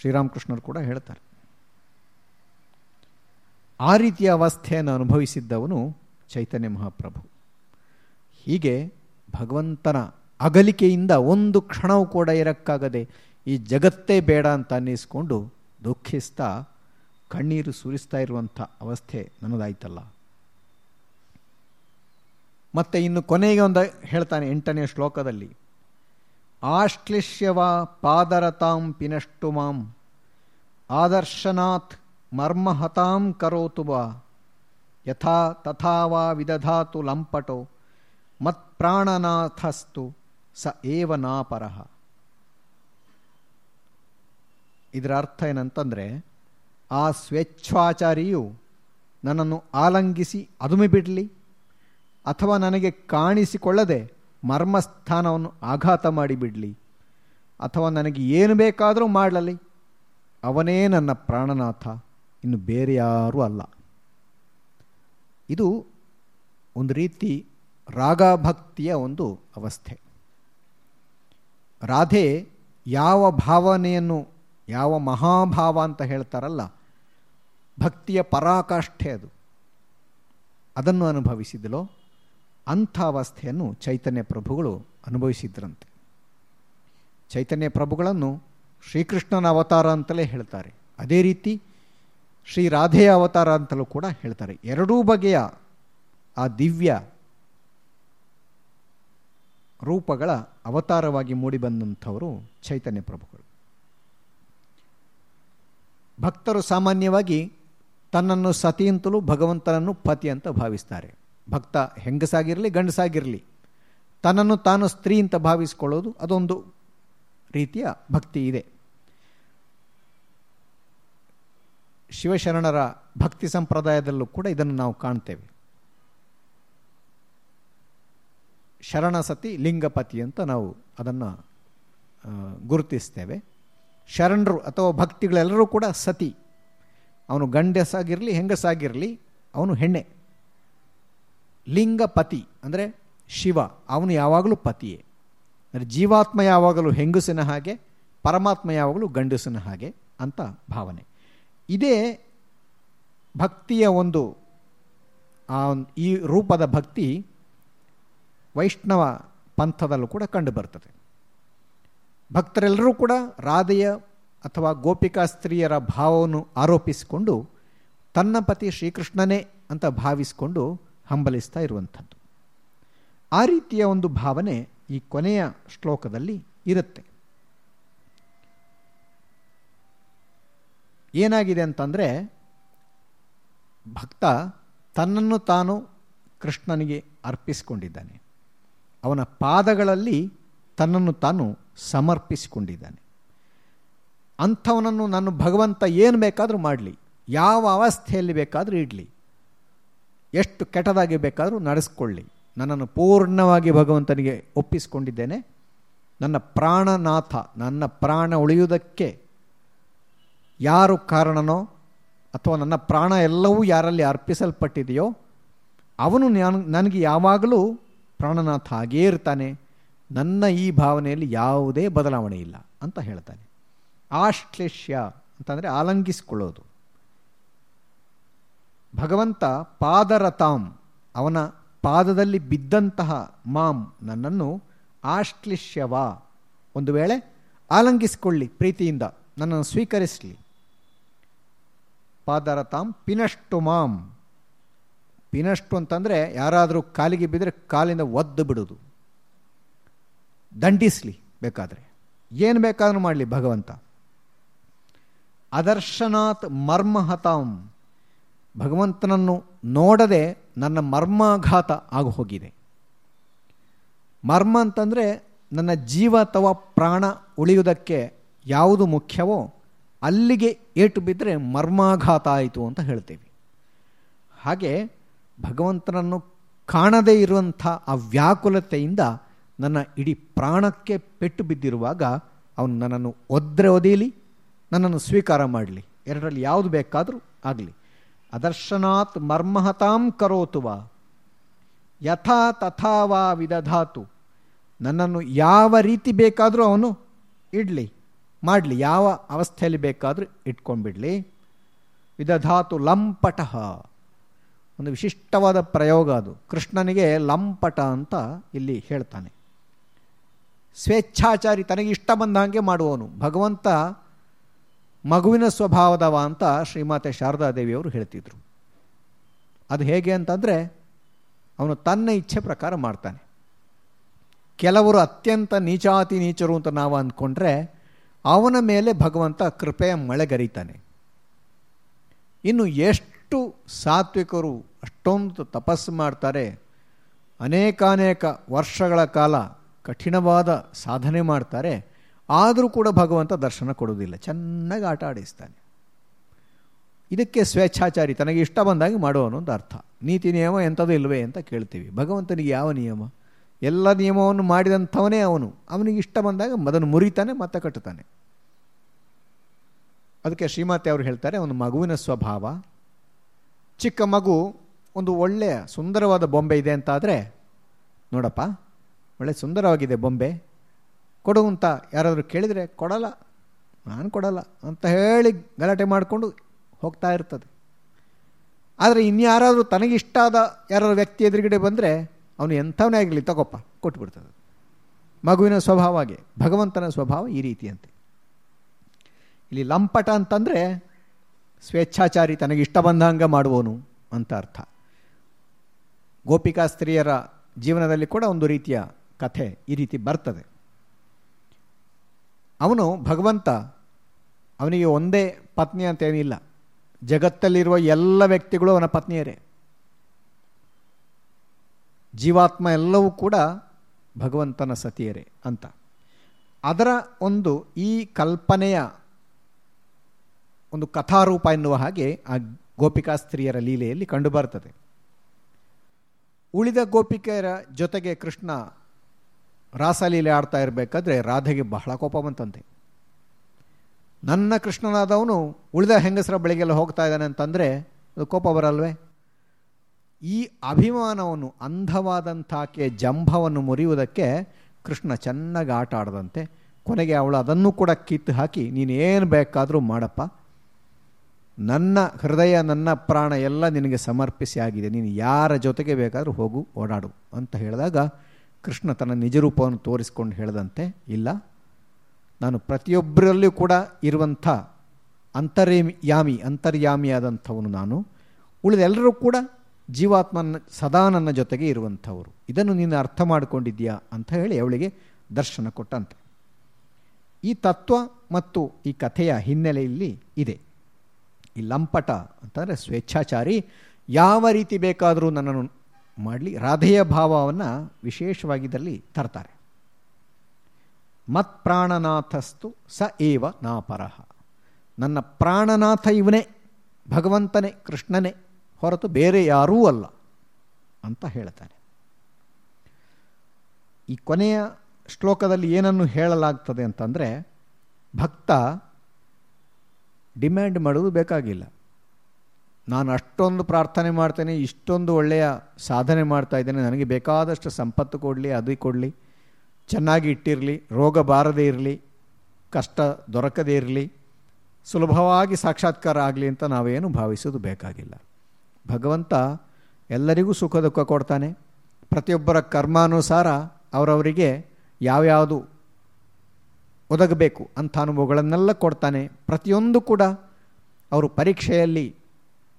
ಶ್ರೀರಾಮಕೃಷ್ಣರು ಕೂಡ ಹೇಳ್ತಾರೆ. ಆ ರೀತಿಯ ಅವಸ್ಥೆಯನ್ನು ಅನುಭವಿಸಿದ್ದವನು ಚೈತನ್ಯ ಮಹಾಪ್ರಭು. ಹೀಗೆ ಭಗವಂತನ ಅಗಲಿಕೆಯಿಂದ ಒಂದು ಕ್ಷಣವೂ ಕೂಡ ಇರಕ್ಕಾಗದೆ ಈ ಜಗತ್ತೇ ಬೇಡ ಅಂತ ಅನ್ನಿಸ್ಕೊಂಡು ದುಃಖಿಸ್ತಾ ಕಣ್ಣೀರು ಸುರಿಸ್ತಾ ಇರುವಂಥ ಅವಸ್ಥೆ ನನ್ನದಾಯ್ತಲ್ಲ. ಮತ್ತೆ ಇನ್ನು ಕೊನೆಗೆ ಒಂದು ಹೇಳ್ತಾನೆ ಎಂಟನೇ ಶ್ಲೋಕದಲ್ಲಿ, ಆಶ್ಲಿಷ್ಯವ ಪಾದರತಾಂ ಪಿನಷ್ಟು ಮಾಂ ಆದರ್ಶನಾಥ್ ಮರ್ಮಹತಾಂ ಕರೋತು ವಾ, ಯಥಾ ತಥಾವಾ ವಿದಧಾತು ಲಂಪಟೋ, ಮತ್ಪ್ರಾಣನಾಥಸ್ತು ಸ ಏವ ನಾಪರಃ ಇದರ ಅರ್ಥ ಏನಂತಂದರೆ, ಆ ಸ್ವೇಚ್ಛಾಚಾರಿಯು ನನ್ನನ್ನು ಆಲಂಗಿಸಿ ಅದುಮೆ ಬಿಡಲಿ, ಅಥವಾ ನನಗೆ ಕಾಣಿಸಿಕೊಳ್ಳದೆ ಮರ್ಮಸ್ಥಾನವನ್ನು ಆಘಾತ ಮಾಡಿಬಿಡಲಿ ಅಥವಾ ನನಗೆ ಏನು ಬೇಕಾದರೂ ಮಾಡಲಿ ಅವನೇ ನನ್ನ ಪ್ರಾಣನಾಥ, ಇನ್ನು ಬೇರೆ ಯಾರೂ ಅಲ್ಲ. ಇದು ಒಂದು ರೀತಿ ರಾಗಭಕ್ತಿಯ ಒಂದು ಅವಸ್ಥೆ. ರಾಧೆ ಯಾವ ಭಾವನೆಯನ್ನು ಯಾವ ಮಹಾಭಾವ ಅಂತ ಹೇಳ್ತಾರಲ್ಲ, ಭಕ್ತಿಯ ಪರಾಕಾಷ್ಠೆ ಅದು. ಅದನ್ನು ಅನುಭವಿಸಿದಲೋ. ಅಂಥ ಅವಸ್ಥೆಯನ್ನು ಚೈತನ್ಯ ಪ್ರಭುಗಳು ಅನುಭವಿಸಿದ್ರಂತೆ. ಚೈತನ್ಯ ಪ್ರಭುಗಳನ್ನು ಶ್ರೀಕೃಷ್ಣನ ಅವತಾರ ಅಂತಲೇ ಹೇಳ್ತಾರೆ. ಅದೇ ರೀತಿ ಶ್ರೀ ರಾಧೆಯ ಅವತಾರ ಅಂತಲೂ ಕೂಡ ಹೇಳ್ತಾರೆ. ಎರಡೂ ಬಗೆಯ ಆ ದಿವ್ಯ ರೂಪಗಳ ಅವತಾರವಾಗಿ ಮೂಡಿಬಂದಂಥವರು ಚೈತನ್ಯ ಪ್ರಭುಗಳು. ಭಕ್ತರು ಸಾಮಾನ್ಯವಾಗಿ ತನ್ನನ್ನು ಸತಿ ಅಂತಲೂ ಭಗವಂತನನ್ನು ಪತಿ ಅಂತ ಭಾವಿಸ್ತಾರೆ. ಭಕ್ತ ಹೆಂಗಸಾಗಿರಲಿ, ಗಂಡಸಾಗಿರಲಿ, ತನ್ನನ್ನು ತಾನು ಸ್ತ್ರೀ ಅಂತ ಭಾವಿಸ್ಕೊಳ್ಳೋದು ಅದೊಂದು ರೀತಿಯ ಭಕ್ತಿ ಇದೆ. ಶಿವಶರಣರ ಭಕ್ತಿ ಸಂಪ್ರದಾಯದಲ್ಲೂ ಕೂಡ ಇದನ್ನು ನಾವು ಕಾಣ್ತೇವೆ. ಶರಣ ಸತಿ ಲಿಂಗಪತಿ ಅಂತ ನಾವು ಅದನ್ನು ಗುರುತಿಸ್ತೇವೆ. ಶರಣರು ಅಥವಾ ಭಕ್ತಿಗಳೆಲ್ಲರೂ ಕೂಡ ಸತಿ. ಅವನು ಗಂಡಸಾಗಿರಲಿ, ಹೆಂಗಸಾಗಿರಲಿ, ಅವನು ಹೆಣ್ಣೆ. ಲಿಂಗಪತಿ ಅಂದರೆ ಶಿವ, ಅವನು ಯಾವಾಗಲೂ ಪತಿಯೇ. ಅಂದರೆ ಜೀವಾತ್ಮ ಯಾವಾಗಲೂ ಹೆಂಗಸಿನ ಹಾಗೆ, ಪರಮಾತ್ಮ ಯಾವಾಗಲೂ ಗಂಡಸಿನ ಹಾಗೆ ಅಂತ ಭಾವನೆ. ಇದೇ ಭಕ್ತಿಯ ಒಂದು, ಆ ಈ ರೂಪದ ಭಕ್ತಿ ವೈಷ್ಣವ ಪಂಥದಲ್ಲೂ ಕೂಡ ಕಂಡು ಬರ್ತದೆ. ಭಕ್ತರೆಲ್ಲರೂ ಕೂಡ ರಾಧೆಯ ಅಥವಾ ಗೋಪಿಕಾ ಸ್ತ್ರೀಯರ ಭಾವವನ್ನು ಆರೋಪಿಸಿಕೊಂಡು ತನ್ನ ಪತಿ ಶ್ರೀಕೃಷ್ಣನೇ ಅಂತ ಭಾವಿಸಿಕೊಂಡು ಹಂಬಲಿಸ್ತಾ ಇರುವಂಥದ್ದು. ಆ ರೀತಿಯ ಒಂದು ಭಾವನೆ ಈ ಕೊನೆಯ ಶ್ಲೋಕದಲ್ಲಿ ಇರುತ್ತೆ. ಏನಾಗಿದೆ ಅಂತಂದರೆ ಭಕ್ತ ತನ್ನನ್ನು ತಾನು ಕೃಷ್ಣನಿಗೆ ಅರ್ಪಿಸಿಕೊಂಡಿದ್ದಾನೆ. ಅವನ ಪಾದಗಳಲ್ಲಿ ತನ್ನನ್ನು ತಾನು ಸಮರ್ಪಿಸಿಕೊಂಡಿದ್ದಾನೆ. ಅಂಥವನನ್ನು ನಾನು ಭಗವಂತ ಏನು ಬೇಕಾದರೂ ಮಾಡಲಿ. ಯಾವ ಅವಸ್ಥೆಯಲ್ಲಿ ಬೇಕಾದರೂ ಇಡಲಿ. ಎಷ್ಟು ಕೆಟ್ಟದಾಗಿ ಬೇಕಾದರೂ ನಡೆಸ್ಕೊಳ್ಳಿ. ನನ್ನನ್ನು ಪೂರ್ಣವಾಗಿ ಭಗವಂತನಿಗೆ ಒಪ್ಪಿಸಿಕೊಂಡಿದ್ದೇನೆ. ನನ್ನ ಪ್ರಾಣನಾಥ, ನನ್ನ ಪ್ರಾಣ ಉಳಿಯುವುದಕ್ಕೆ ಯಾರು ಕಾರಣನೋ ಅಥವಾ ನನ್ನ ಪ್ರಾಣ ಎಲ್ಲವೂ ಯಾರಲ್ಲಿ ಅರ್ಪಿಸಲ್ಪಟ್ಟಿದೆಯೋ ಅವನು ನಾನು ನನಗೆ ಯಾವಾಗಲೂ ಪ್ರಾಣನಾಥ ಆಗೇ ಇರ್ತಾನೆ. ನನ್ನ ಈ ಭಾವನೆಯಲ್ಲಿ ಯಾವುದೇ ಬದಲಾವಣೆ ಇಲ್ಲ ಅಂತ ಹೇಳ್ತಾನೆ. ಆಶ್ಲೇಷ್ಯ ಅಂತಂದರೆ ಆಲಂಗಿಸಿಕೊಳ್ಳೋದು. ಭಗವಂತ ಪಾದರತಾಂ, ಅವನ ಪಾದದಲ್ಲಿ ಬಿದ್ದಂತಹ ಮಾಂ ನನ್ನನ್ನು ಆಶ್ಲಿಷ್ಯವಾ? ಒಂದು ವೇಳೆ ಆಲಂಗಿಸಿಕೊಳ್ಳಿ ಪ್ರೀತಿಯಿಂದ, ನನ್ನನ್ನು ಸ್ವೀಕರಿಸಲಿ. ಪಾದರತಾಂ ಪಿನಷ್ಟು ಮಾಂ. ಪಿನಷ್ಟು ಅಂತಂದರೆ ಯಾರಾದರೂ ಕಾಲಿಗೆ ಬಿದ್ದರೆ ಕಾಲಿಂದ ಒದ್ದು ಬಿಡೋದು. ದಂಡಿಸಲಿ ಬೇಕಾದರೆ. ಏನು ಬೇಕಾದರೂ ಮಾಡಲಿ ಭಗವಂತ. ಅದರ್ಶನಾತ್ ಮರ್ಮಹತಾಂ. ಭಗವಂತನನ್ನು ನೋಡದೆ ನನ್ನ ಮರ್ಮಾಘಾತ ಆಗು ಹೋಗಿದೆ. ಮರ್ಮ ಅಂತಂದರೆ ನನ್ನ ಜೀವ ಅಥವಾ ಪ್ರಾಣ ಉಳಿಯುವುದಕ್ಕೆ ಯಾವುದು ಮುಖ್ಯವೋ ಅಲ್ಲಿಗೆ ಏಟು ಬಿದ್ದರೆ ಮರ್ಮಾಘಾತ ಆಯಿತು ಅಂತ ಹೇಳ್ತೇವೆ. ಹಾಗೆ ಭಗವಂತನನ್ನು ಕಾಣದೇ ಇರುವಂಥ ಆ ವ್ಯಾಕುಲತೆಯಿಂದ ನನ್ನ ಇಡೀ ಪ್ರಾಣಕ್ಕೆ ಪೆಟ್ಟು ಬಿದ್ದಿರುವಾಗ ಅವನು ನನ್ನನ್ನು ಒದ್ರೆ ಒದೀಲಿ ನನ್ನನ್ನು ಸ್ವೀಕಾರ ಮಾಡಲಿ. ಎರಡರಲ್ಲಿ ಯಾವುದು ಬೇಕಾದರೂ ಆಗಲಿ. ಅದರ್ಶನಾತ್ ಮರ್ಮಹತಾಂ ಕರೋತುವ. ಯಥಾ ತಥಾವಾ ವಿದಧಾತು. ನನ್ನನ್ನು ಯಾವ ರೀತಿ ಬೇಕಾದರೂ ಅವನು ಇಡಲಿ, ಮಾಡಲಿ. ಯಾವ ಅವಸ್ಥೆಯಲ್ಲಿ ಬೇಕಾದರೂ ಇಟ್ಕೊಂಡ್ಬಿಡಲಿ. ವಿದಧಾತು ಲಂಪಟ. ಒಂದು ವಿಶಿಷ್ಟವಾದ ಪ್ರಯೋಗ ಅದು. ಕೃಷ್ಣನಿಗೆ ಲಂಪಟ ಅಂತ ಇಲ್ಲಿ ಹೇಳ್ತಾನೆ. ಸ್ವೇಚ್ಛಾಚಾರಿ, ತನಗೆ ಇಷ್ಟ ಬಂದ ಹಾಗೆ ಮಾಡುವವನು. ಭಗವಂತ ಮಗುವಿನ ಸ್ವಭಾವದವ ಅಂತ ಶ್ರೀಮಾತೆ ಶಾರದಾದೇವಿಯವರು ಹೇಳ್ತಿದ್ರು. ಅದು ಹೇಗೆ ಅಂತಂದರೆ, ಅವನು ತನ್ನ ಇಚ್ಛೆ ಪ್ರಕಾರ ಮಾಡ್ತಾನೆ. ಕೆಲವರು ಅತ್ಯಂತ ನೀಚಾತಿ ನೀಚರು ಅಂತ ನಾವು ಅಂದ್ಕೊಂಡ್ರೆ, ಅವನ ಮೇಲೆ ಭಗವಂತ ಕೃಪೆಯ ಮಳೆಗರಿತಾನೆ ಇನ್ನು ಎಷ್ಟು ಸಾತ್ವಿಕರು ಅಷ್ಟೊಂದು ತಪಸ್ಸು ಮಾಡ್ತಾರೆ, ಅನೇಕಾನೇಕ ವರ್ಷಗಳ ಕಾಲ ಕಠಿಣವಾದ ಸಾಧನೆ ಮಾಡ್ತಾರೆ, ಆದರೂ ಕೂಡ ಭಗವಂತ ದರ್ಶನ ಕೊಡೋದಿಲ್ಲ ಚೆನ್ನಾಗಿ ಆಟ ಆಡಿಸ್ತಾನೆ. ಇದಕ್ಕೆ ಸ್ವೇಚ್ಛಾಚಾರಿ, ತನಗೆ ಇಷ್ಟ ಬಂದಾಗಿ ಮಾಡುವನು ಅಂತ ಅರ್ಥ. ನೀತಿ ನಿಯಮ ಎಂಥದ್ದು ಇಲ್ಲವೇ ಅಂತ ಕೇಳ್ತೀವಿ. ಭಗವಂತನಿಗೆ ಯಾವ ನಿಯಮ? ಎಲ್ಲ ನಿಯಮವನ್ನು ಮಾಡಿದಂಥವನೇ ಅವನು. ಅವನಿಗೆ ಇಷ್ಟ ಬಂದಾಗ ಅದನ್ನು ಮುರಿತಾನೆ, ಮತ್ತೆ ಕಟ್ಟುತ್ತಾನೆ. ಅದಕ್ಕೆ ಶ್ರೀಮಾತೆ ಅವರು ಹೇಳ್ತಾರೆ, ಒಂದು ಮಗುವಿನ ಸ್ವಭಾವ. ಚಿಕ್ಕ ಮಗು ಒಂದು ಒಳ್ಳೆಯ ಸುಂದರವಾದ ಬೊಂಬೆ ಇದೆ ಅಂತಾದರೆ, ನೋಡಪ್ಪ ಒಳ್ಳೆ ಸುಂದರವಾಗಿದೆ ಬೊಂಬೆ. ಕೊಡು ಅಂತ ಯಾರಾದರೂ ಕೇಳಿದರೆ ಕೊಡಲ್ಲ. ನಾನು ಕೊಡಲ್ಲ ಅಂತ ಹೇಳಿ ಗಲಾಟೆ ಮಾಡಿಕೊಂಡು ಹೋಗ್ತಾ ಇರ್ತದೆ. ಆದರೆ ಇನ್ಯಾರಾದರೂ ತನಗಿಷ್ಟ ಆದ ಯಾರಾದ್ರು ವ್ಯಕ್ತಿ ಎದುರುಗಡೆ ಬಂದರೆ ಅವನು ಎಂಥವನೇ ಆಗಲಿ ತಗೊಪ್ಪ, ಕೊಟ್ಬಿಡ್ತದೆ. ಮಗುವಿನ ಸ್ವಭಾವ ಹಾಗೆ, ಭಗವಂತನ ಸ್ವಭಾವ ಈ ರೀತಿಯಂತೆ ಇಲ್ಲಿ ಲಂಪಟ ಅಂತಂದರೆ ಸ್ವೇಚ್ಛಾಚಾರಿ ತನಗಿಷ್ಟ ಬಂದಂಗ ಮಾಡುವವನು ಅಂತ ಅರ್ಥ. ಗೋಪಿಕಾ ಸ್ತ್ರೀಯರ ಜೀವನದಲ್ಲಿ ಕೂಡ ಒಂದು ರೀತಿಯ ಕಥೆ ಈ ರೀತಿ ಬರ್ತದೆ. ಅವನು ಭಗವಂತ, ಅವನಿಗೆ ಒಂದೇ ಪತ್ನಿ ಅಂತೇನಿಲ್ಲ ಜಗತ್ತಲ್ಲಿರುವ ಎಲ್ಲ ವ್ಯಕ್ತಿಗಳು ಅವನ ಪತ್ನಿಯರೇ. ಜೀವಾತ್ಮ ಎಲ್ಲವೂ ಕೂಡ ಭಗವಂತನ ಸತಿಯರೇ ಅಂತ. ಅದರ ಒಂದು ಈ ಕಲ್ಪನೆಯ ಒಂದು ಕಥಾರೂಪ ಎನ್ನುವ ಹಾಗೆ ಆ ಗೋಪಿಕಾ ಸ್ತ್ರೀಯರ ಲೀಲೆಯಲ್ಲಿ ಕಂಡುಬರ್ತದೆ. ಉಳಿದ ಗೋಪಿಕೆಯರ ಜೊತೆಗೆ ಕೃಷ್ಣ ರಾಸಲೀಲೆ ಆಡ್ತಾ ಇರಬೇಕಾದ್ರೆ ರಾಧೆಗೆ ಬಹಳ ಕೋಪ ಬಂತಂತೆ. ನನ್ನ ಕೃಷ್ಣನಾದವನು ಉಳಿದ ಹೆಂಗಸರ ಬಳಿಗೆಲ್ಲ ಹೋಗ್ತಾ ಇದ್ದಾನೆ ಅಂತಂದರೆ ಅದು ಕೋಪ ಬರಲ್ವೇ? ಈ ಅಭಿಮಾನವನ್ನು ಅಂಧವಾದಂಥಾಕೆ ಜಂಭವನ್ನು ಮುರಿಯುವುದಕ್ಕೆ ಕೃಷ್ಣ ಚೆನ್ನಾಗಿ ಆಟ ಆಡದಂತೆ. ಕೊನೆಗೆ ಅವಳು ಅದನ್ನು ಕೂಡ ಕಿತ್ತು ಹಾಕಿ, ನೀನೇನು ಬೇಕಾದರೂ ಮಾಡಪ್ಪ. ನನ್ನ ಹೃದಯ, ನನ್ನ ಪ್ರಾಣ ಎಲ್ಲ ನಿನಗೆ ಸಮರ್ಪಿಸಿ ಆಗಿದೆ. ನೀನು ಯಾರ ಜೊತೆಗೆ ಬೇಕಾದರೂ ಹೋಗು, ಓಡಾಡು ಅಂತ ಹೇಳಿದಾಗ ಕೃಷ್ಣ ತನ್ನ ನಿಜರೂಪವನ್ನು ತೋರಿಸ್ಕೊಂಡು ಹೇಳಿದಂತೆ, ಇಲ್ಲ, ನಾನು ಪ್ರತಿಯೊಬ್ಬರಲ್ಲೂ ಕೂಡ ಇರುವಂಥ ಅಂತರ್ಯಾಮಿ ಯಾಮಿ ಅಂತರ್ಯಾಮಿಯಾದಂಥವನು ನಾನು. ಉಳಿದೆಲ್ಲರೂ ಕೂಡ ಜೀವಾತ್ಮನ, ಸದಾ ನನ್ನ ಜೊತೆಗೆ ಇರುವಂಥವರು. ಇದನ್ನು ನೀನು ಅರ್ಥ ಮಾಡಿಕೊಂಡಿದ್ಯಾ ಅಂತ ಹೇಳಿ ಅವಳಿಗೆ ದರ್ಶನ ಕೊಟ್ಟಂತೆ. ಈ ತತ್ವ ಮತ್ತು ಈ ಕಥೆಯ ಹಿನ್ನೆಲೆಯಲ್ಲಿ ಇದೆ. ಈ ಲಂಪಟ ಅಂತಂದರೆ ಸ್ವೇಚ್ಛಾಚಾರಿ ಯಾವ ರೀತಿ ಬೇಕಾದರೂ ನನ್ನನ್ನು ಮಾಡಲಿ, ರಾಧೆಯ ಭಾವವನ್ನು ವಿಶೇಷವಾಗಿ ಇದರಲ್ಲಿ ತರ್ತಾರೆ. ಮತ್ ಪ್ರಾಣನಾಥಸ್ತು ಸ ಏವ ನಾಪರಹ ನನ್ನ ಪ್ರಾಣನಾಥ ಇವನೇ, ಭಗವಂತನೇ, ಕೃಷ್ಣನೇ, ಹೊರತು ಬೇರೆ ಯಾರೂ ಅಲ್ಲ ಅಂತ ಹೇಳ್ತಾನೆ ಈ ಕೊನೆಯ ಶ್ಲೋಕದಲ್ಲಿ ಏನನ್ನು ಹೇಳಲಾಗ್ತದೆ ಅಂತಂದರೆ, ಭಕ್ತ ಡಿಮ್ಯಾಂಡ್ ಮಾಡೋದು ಬೇಕಾಗಿಲ್ಲ. ನಾನು ಅಷ್ಟೊಂದು ಪ್ರಾರ್ಥನೆ ಮಾಡ್ತೇನೆ, ಇಷ್ಟೊಂದು ಒಳ್ಳೆಯ ಸಾಧನೆ ಮಾಡ್ತಾ ಇದ್ದೇನೆ, ನನಗೆ ಬೇಕಾದಷ್ಟು ಸಂಪತ್ತು ಕೊಡಲಿ, ಅದು ಕೊಡಲಿ, ಚೆನ್ನಾಗಿ ಇಟ್ಟಿರಲಿ, ರೋಗ ಬಾರದೇ ಇರಲಿ, ಕಷ್ಟ ದೊರಕದೇ ಇರಲಿ, ಸುಲಭವಾಗಿ ಸಾಕ್ಷಾತ್ಕಾರ ಆಗಲಿ ಅಂತ ನಾವೇನು ಭಾವಿಸೋದು ಬೇಕಾಗಿಲ್ಲ. ಭಗವಂತ ಎಲ್ಲರಿಗೂ ಸುಖ ದುಃಖ ಕೊಡ್ತಾನೆ. ಪ್ರತಿಯೊಬ್ಬರ ಕರ್ಮಾನುಸಾರ ಅವರವರಿಗೆ ಯಾವ್ಯಾವುದು ಒದಗಬೇಕು ಅಂಥ ಅನುಭವಗಳನ್ನೆಲ್ಲ ಕೊಡ್ತಾನೆ. ಪ್ರತಿಯೊಂದು ಕೂಡ ಅವರು ಪರೀಕ್ಷೆಯಲ್ಲಿ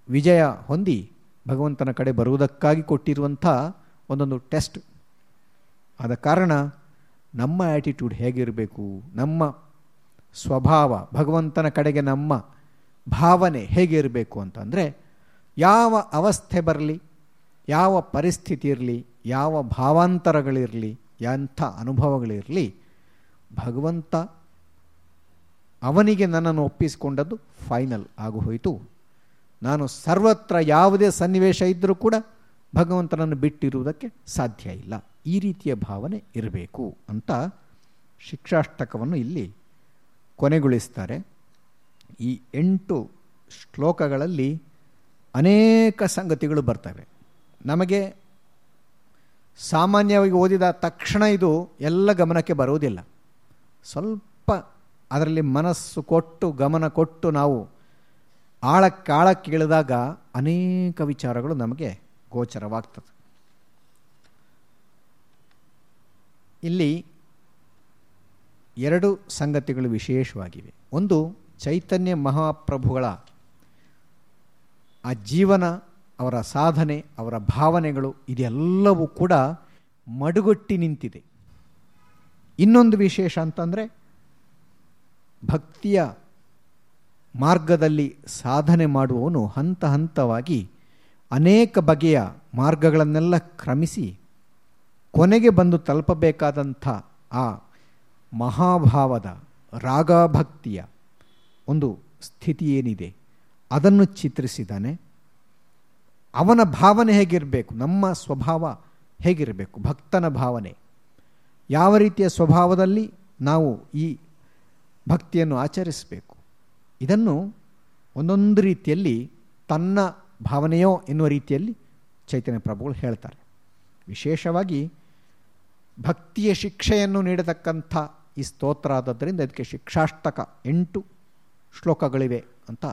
ವಿಜಯ ಹೊಂದಿ ಭಗವಂತನ ಕಡೆ ಬರುವುದಕ್ಕಾಗಿ ಕೊಟ್ಟಿರುವಂಥ ಒಂದೊಂದು ಟೆಸ್ಟ್. ಆದ ಕಾರಣ ನಮ್ಮ ಆ್ಯಟಿಟ್ಯೂಡ್ ಹೇಗಿರಬೇಕು? ನಮ್ಮ ಸ್ವಭಾವ, ಭಗವಂತನ ಕಡೆಗೆ ನಮ್ಮ ಭಾವನೆ ಹೇಗಿರಬೇಕು ಅಂತಂದರೆ, ಯಾವ ಅವಸ್ಥೆ ಬರಲಿ, ಯಾವ ಪರಿಸ್ಥಿತಿ ಇರಲಿ, ಯಾವ ಭಾವಾಂತರಗಳಿರಲಿ, ಎಂಥ ಅನುಭವಗಳಿರಲಿ, ಭಗವಂತ ಅವನಿಗೆ ನನ್ನನ್ನು ಒಪ್ಪಿಸಿಕೊಂಡದ್ದು ಫೈನಲ್ ಆಗು ಹೋಯಿತು. ನಾನು ಸರ್ವತ್ರ ಯಾವುದೇ ಸನ್ನಿವೇಶ ಇದ್ದರೂ ಕೂಡ ಭಗವಂತನನ್ನು ಬಿಟ್ಟಿರುವುದಕ್ಕೆ ಸಾಧ್ಯ ಇಲ್ಲ. ಈ ರೀತಿಯ ಭಾವನೆ ಇರಬೇಕು ಅಂತ ಶಿಕ್ಷಾಷ್ಟಕವನ್ನು ಇಲ್ಲಿ ಕೊನೆಗೊಳಿಸ್ತಾರೆ. ಈ ಎಂಟು ಶ್ಲೋಕಗಳಲ್ಲಿ ಅನೇಕ ಸಂಗತಿಗಳು ಬರ್ತವೆ. ನಮಗೆ ಸಾಮಾನ್ಯವಾಗಿ ಓದಿದ ತಕ್ಷಣ ಇದು ಎಲ್ಲ ಗಮನಕ್ಕೆ ಬರುವುದಿಲ್ಲ. ಸ್ವಲ್ಪ ಅದರಲ್ಲಿ ಮನಸ್ಸು ಕೊಟ್ಟು, ಗಮನ ಕೊಟ್ಟು ನಾವು ಆಳಕ್ಕೆ ಆಳಕ್ಕೆ ಇಳಿದಾಗ ಅನೇಕ ವಿಚಾರಗಳು ನಮಗೆ ಗೋಚರವಾಗ್ತದೆ. ಇಲ್ಲಿ ಎರಡು ಸಂಗತಿಗಳು ವಿಶೇಷವಾಗಿವೆ. ಒಂದು, ಚೈತನ್ಯ ಮಹಾಪ್ರಭುಗಳ ಆ ಜೀವನ, ಅವರ ಸಾಧನೆ, ಅವರ ಭಾವನೆಗಳು ಇದೆಲ್ಲವೂ ಕೂಡ ಮಡುಗಟ್ಟಿ ನಿಂತಿದೆ. ಇನ್ನೊಂದು ವಿಶೇಷ ಅಂತಂದರೆ ಭಕ್ತಿಯ ಮಾರ್ಗದಲ್ಲಿ ಸಾಧನೆ ಮಾಡುವವನು ಹಂತ ಹಂತವಾಗಿ ಅನೇಕ ಬಗೆಯ ಮಾರ್ಗಗಳನ್ನೆಲ್ಲ ಕ್ರಮಿಸಿ ಕೊನೆಗೆ ಬಂದು ತಲುಪಬೇಕಾದಂಥ ಆ ಮಹಾಭಾವದ ರಾಗಭಕ್ತಿಯ ಒಂದು ಸ್ಥಿತಿ ಏನಿದೆ ಅದನ್ನು ಚಿತ್ರಿಸಿದ್ದಾನೆ. ಅವನ ಭಾವನೆ ಹೇಗಿರಬೇಕು? ನಮ್ಮ ಸ್ವಭಾವ ಹೇಗಿರಬೇಕು? ಭಕ್ತನ ಭಾವನೆ. ಯಾವ ರೀತಿಯ ಸ್ವಭಾವದಲ್ಲಿ ನಾವು ಈ ಭಕ್ತಿಯನ್ನು ಆಚರಿಸಬೇಕು? ಇದನ್ನು ಒಂದೊಂದು ರೀತಿಯಲ್ಲಿ ತನ್ನ ಭಾವನೆಯೋ ಎನ್ನುವ ರೀತಿಯಲ್ಲಿ ಚೈತನ್ಯ ಪ್ರಭುಗಳು ಹೇಳ್ತಾರೆ. ವಿಶೇಷವಾಗಿ ಭಕ್ತಿಯ ಶಿಕ್ಷೆಯನ್ನು ನೀಡತಕ್ಕಂಥ ಈ ಸ್ತೋತ್ರ ಆದದ್ದರಿಂದ ಇದಕ್ಕೆ ಶಿಕ್ಷಾಷ್ಟಕ ಎಂಟು ಶ್ಲೋಕಗಳಿವೆ ಅಂತ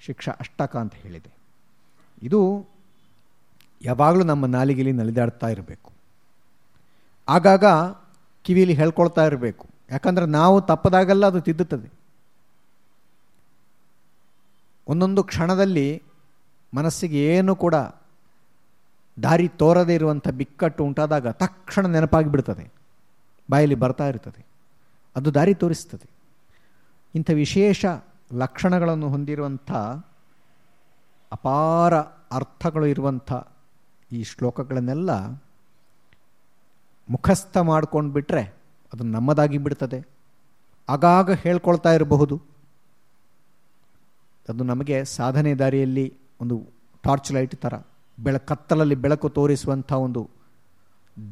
ಶಿಕ್ಷಾ ಅಷ್ಟಕ ಅಂತ ಹೇಳಿದೆ. ಇದು ಯಾವಾಗಲೂ ನಮ್ಮ ನಾಲಿಗೆಯಲ್ಲಿ ನಲಿದಾಡ್ತಾ ಇರಬೇಕು. ಆಗಾಗ ಕಿವಿಯಲ್ಲಿ ಹೇಳ್ಕೊಳ್ತಾ ಇರಬೇಕು. ಯಾಕಂದರೆ ನಾವು ತಪ್ಪದಾಗೆಲ್ಲ ಅದು ತಿದ್ದುತ್ತದೆ. ಒಂದೊಂದು ಕ್ಷಣದಲ್ಲಿ ಮನಸ್ಸಿಗೆ ಏನು ಕೂಡ ದಾರಿ ತೋರದೇ ಇರುವಂಥ ಬಿಕ್ಕಟ್ಟು ಉಂಟಾದಾಗ ತಕ್ಷಣ ನೆನಪಾಗಿ ಬಿಡ್ತದೆ ಬಾಯಲ್ಲಿ ಬರ್ತಾ ಇರ್ತದೆ. ಅದು ದಾರಿ ತೋರಿಸ್ತದೆ. ಇಂಥ ವಿಶೇಷ ಲಕ್ಷಣಗಳನ್ನು ಹೊಂದಿರುವಂಥ ಅಪಾರ ಅರ್ಥಗಳು ಇರುವಂಥ ಈ ಶ್ಲೋಕಗಳನ್ನೆಲ್ಲ ಮುಖಸ್ಥ ಮಾಡ್ಕೊಂಡು ಬಿಟ್ಟರೆ ಅದು ನಮ್ಮದಾಗಿ ಬಿಡ್ತದೆ ಆಗಾಗ ಹೇಳ್ಕೊಳ್ತಾ ಇರಬಹುದು. ಅದು ನಮಗೆ ಸಾಧನೆ ದಾರಿಯಲ್ಲಿ ಒಂದು ಟಾರ್ಚ್ ಲೈಟ್ ಥರ ಬೆಳ, ಕತ್ತಲಲ್ಲಿ ಬೆಳಕು ತೋರಿಸುವಂಥ ಒಂದು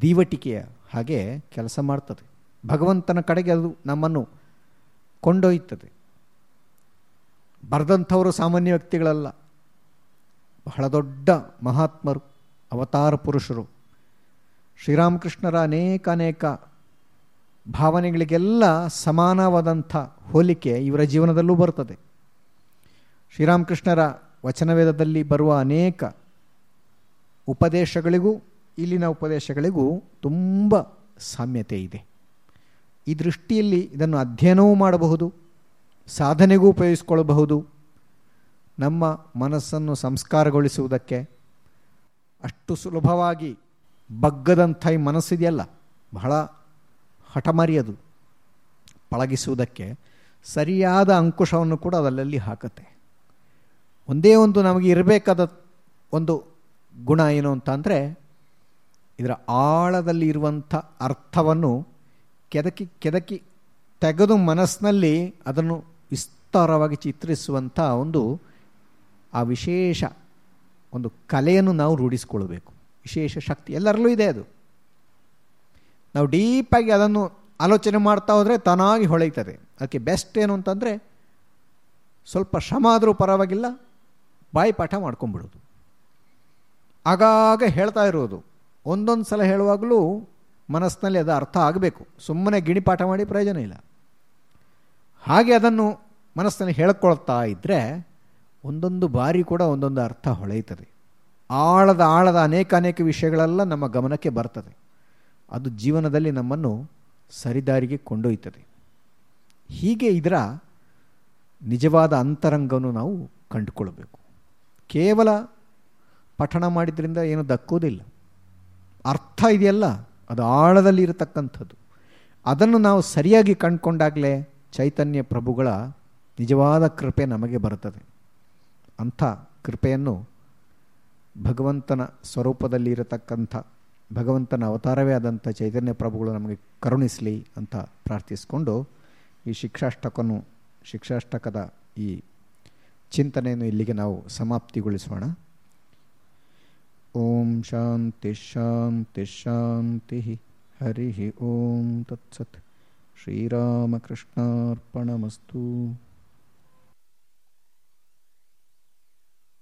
ದೀವಟಿಕೆಯ ಹಾಗೆ ಕೆಲಸ ಮಾಡ್ತದೆ. ಭಗವಂತನ ಕಡೆಗೆ ಅದು ನಮ್ಮನ್ನು ಕೊಂಡೊಯ್ತದೆ ಬರೆದಂಥವರು ಸಾಮಾನ್ಯ ವ್ಯಕ್ತಿಗಳಲ್ಲ. ಬಹಳ ದೊಡ್ಡ ಮಹಾತ್ಮರು, ಅವತಾರ ಪುರುಷರು. ಶ್ರೀರಾಮಕೃಷ್ಣರ ಅನೇಕ ಅನೇಕ ಭಾವನೆಗಳಿಗೆಲ್ಲ ಸಮಾನವಾದಂಥ ಹೋಲಿಕೆ ಇವರ ಜೀವನದಲ್ಲೂ ಬರ್ತದೆ. ಶ್ರೀರಾಮಕೃಷ್ಣರ ವಚನವೇದದಲ್ಲಿ ಬರುವ ಅನೇಕ ಉಪದೇಶಗಳಿಗೂ, ಇಲ್ಲಿನ ಉಪದೇಶಗಳಿಗೂ ತುಂಬ ಸಾಮ್ಯತೆ ಇದೆ. ಈ ದೃಷ್ಟಿಯಲ್ಲಿ ಇದನ್ನು ಅಧ್ಯಯನವೂ ಮಾಡಬಹುದು, ಸಾಧನೆಗೂ ಉಪಯೋಗಿಸ್ಕೊಳ್ಳಬಹುದು. ನಮ್ಮ ಮನಸ್ಸನ್ನು ಸಂಸ್ಕಾರಗೊಳಿಸುವುದಕ್ಕೆ ಅಷ್ಟು ಸುಲಭವಾಗಿ ಬಗ್ಗದಂಥ ಈ ಮನಸ್ಸಿದೆಯಲ್ಲ, ಬಹಳ ಹಠಮರಿಯದು. ಪಳಗಿಸುವುದಕ್ಕೆ ಸರಿಯಾದ ಅಂಕುಶವನ್ನು ಕೂಡ ಅದರಲ್ಲಿ ಹಾಕುತ್ತೆ. ಒಂದೇ ಒಂದು ನಮಗೆ ಇರಬೇಕಾದ ಒಂದು ಗುಣ ಏನು ಅಂತ ಅಂದರೆ ಇದರ ಆಳದಲ್ಲಿ ಇರುವಂಥ ಅರ್ಥವನ್ನು ಕೆದಕಿ ಕೆದಕಿ ತೆಗೆದು ಮನಸ್ಸಿನಲ್ಲಿ ಅದನ್ನು ವಿಸ್ತಾರವಾಗಿ ಚಿತ್ರಿಸುವಂಥ ಒಂದು, ಆ ವಿಶೇಷ ಒಂದು ಕಲೆಯನ್ನು ನಾವು ರೂಢಿಸ್ಕೊಳ್ಬೇಕು. ವಿಶೇಷ ಶಕ್ತಿ ಎಲ್ಲರಲ್ಲೂ ಇದೆ ಅದು. ನಾವು ಡೀಪಾಗಿ ಅದನ್ನು ಆಲೋಚನೆ ಮಾಡ್ತಾ ಹೋದರೆ ತಾನಾಗಿ ಹೊಳೆಯುತ್ತದೆ. ಅದಕ್ಕೆ ಬೆಸ್ಟ್ ಏನು ಅಂತಂದರೆ ಸ್ವಲ್ಪ ಶ್ರಮ ಆದರೂ ಪರವಾಗಿಲ್ಲ ಬಾಯಿ ಪಾಠ ಮಾಡ್ಕೊಂಬಿಡೋದು ಆಗಾಗ ಹೇಳ್ತಾ ಇರೋದು. ಒಂದೊಂದು ಸಲ ಹೇಳುವಾಗಲೂ ಮನಸ್ಸಿನಲ್ಲಿ ಅದು ಅರ್ಥ ಆಗಬೇಕು. ಸುಮ್ಮನೆ ಗಿಣಿಪಾಠ ಮಾಡಿ ಪ್ರಯೋಜನ ಇಲ್ಲ. ಹಾಗೆ ಅದನ್ನು ಮನಸ್ಸಿನಲ್ಲಿ ಹೇಳ್ಕೊಳ್ತಾ ಇದ್ದರೆ ಒಂದೊಂದು ಬಾರಿ ಕೂಡ ಒಂದೊಂದು ಅರ್ಥ ಹೊಳೆಯುತ್ತದೆ. ಆಳದ ಆಳದ ಅನೇಕ ಅನೇಕ ವಿಷಯಗಳೆಲ್ಲ ನಮ್ಮ ಗಮನಕ್ಕೆ ಬರ್ತದೆ. ಅದು ಜೀವನದಲ್ಲಿ ನಮ್ಮನ್ನು ಸರಿದಾರಿಗೆ ಕೊಂಡೊಯ್ತದೆ ಹೀಗೆ ಇದರ ನಿಜವಾದ ಅಂತರಂಗವನ್ನು ನಾವು ಕಂಡುಕೊಳ್ಬೇಕು. ಕೇವಲ ಪಠಣ ಮಾಡಿದ್ರಿಂದ ಏನು ದಕ್ಕುವುದಿಲ್ಲ ಅರ್ಥ ಇದೆಯಲ್ಲ? ಅದು ಆಳದಲ್ಲಿ ಇರತಕ್ಕಂಥದ್ದು. ಅದನ್ನು ನಾವು ಸರಿಯಾಗಿ ಕಂಡುಕೊಂಡಾಗಲೇ ಚೈತನ್ಯ ಪ್ರಭುಗಳ ನಿಜವಾದ ಕೃಪೆ ನಮಗೆ ಬರುತ್ತದೆ. ಅಂಥ ಕೃಪೆಯನ್ನು ಭಗವಂತನ ಸ್ವರೂಪದಲ್ಲಿ ಇರತಕ್ಕಂಥ, ಭಗವಂತನ ಅವತಾರವೇ ಆದಂಥ ಚೈತನ್ಯ ಪ್ರಭುಗಳು ನಮಗೆ ಕರುಣಿಸಲಿ ಅಂತ ಪ್ರಾರ್ಥಿಸಿಕೊಂಡು ಈ ಶಿಕ್ಷಾಷ್ಟಕನು, ಶಿಕ್ಷಾಷ್ಟಕದ ಈ ಚಿಂತನೆಯನ್ನು ಇಲ್ಲಿಗೆ ನಾವು ಸಮಾಪ್ತಿಗೊಳಿಸೋಣ. ಓಂ ಶಾಂತಿ ಶಾಂತಿ ಶಾಂತಿ ಹರಿ ಓಂ ತತ್ಸತ್. ಶ್ರೀರಾಮಕೃಷ್ಣಾರ್ಪಣಮಸ್ತು.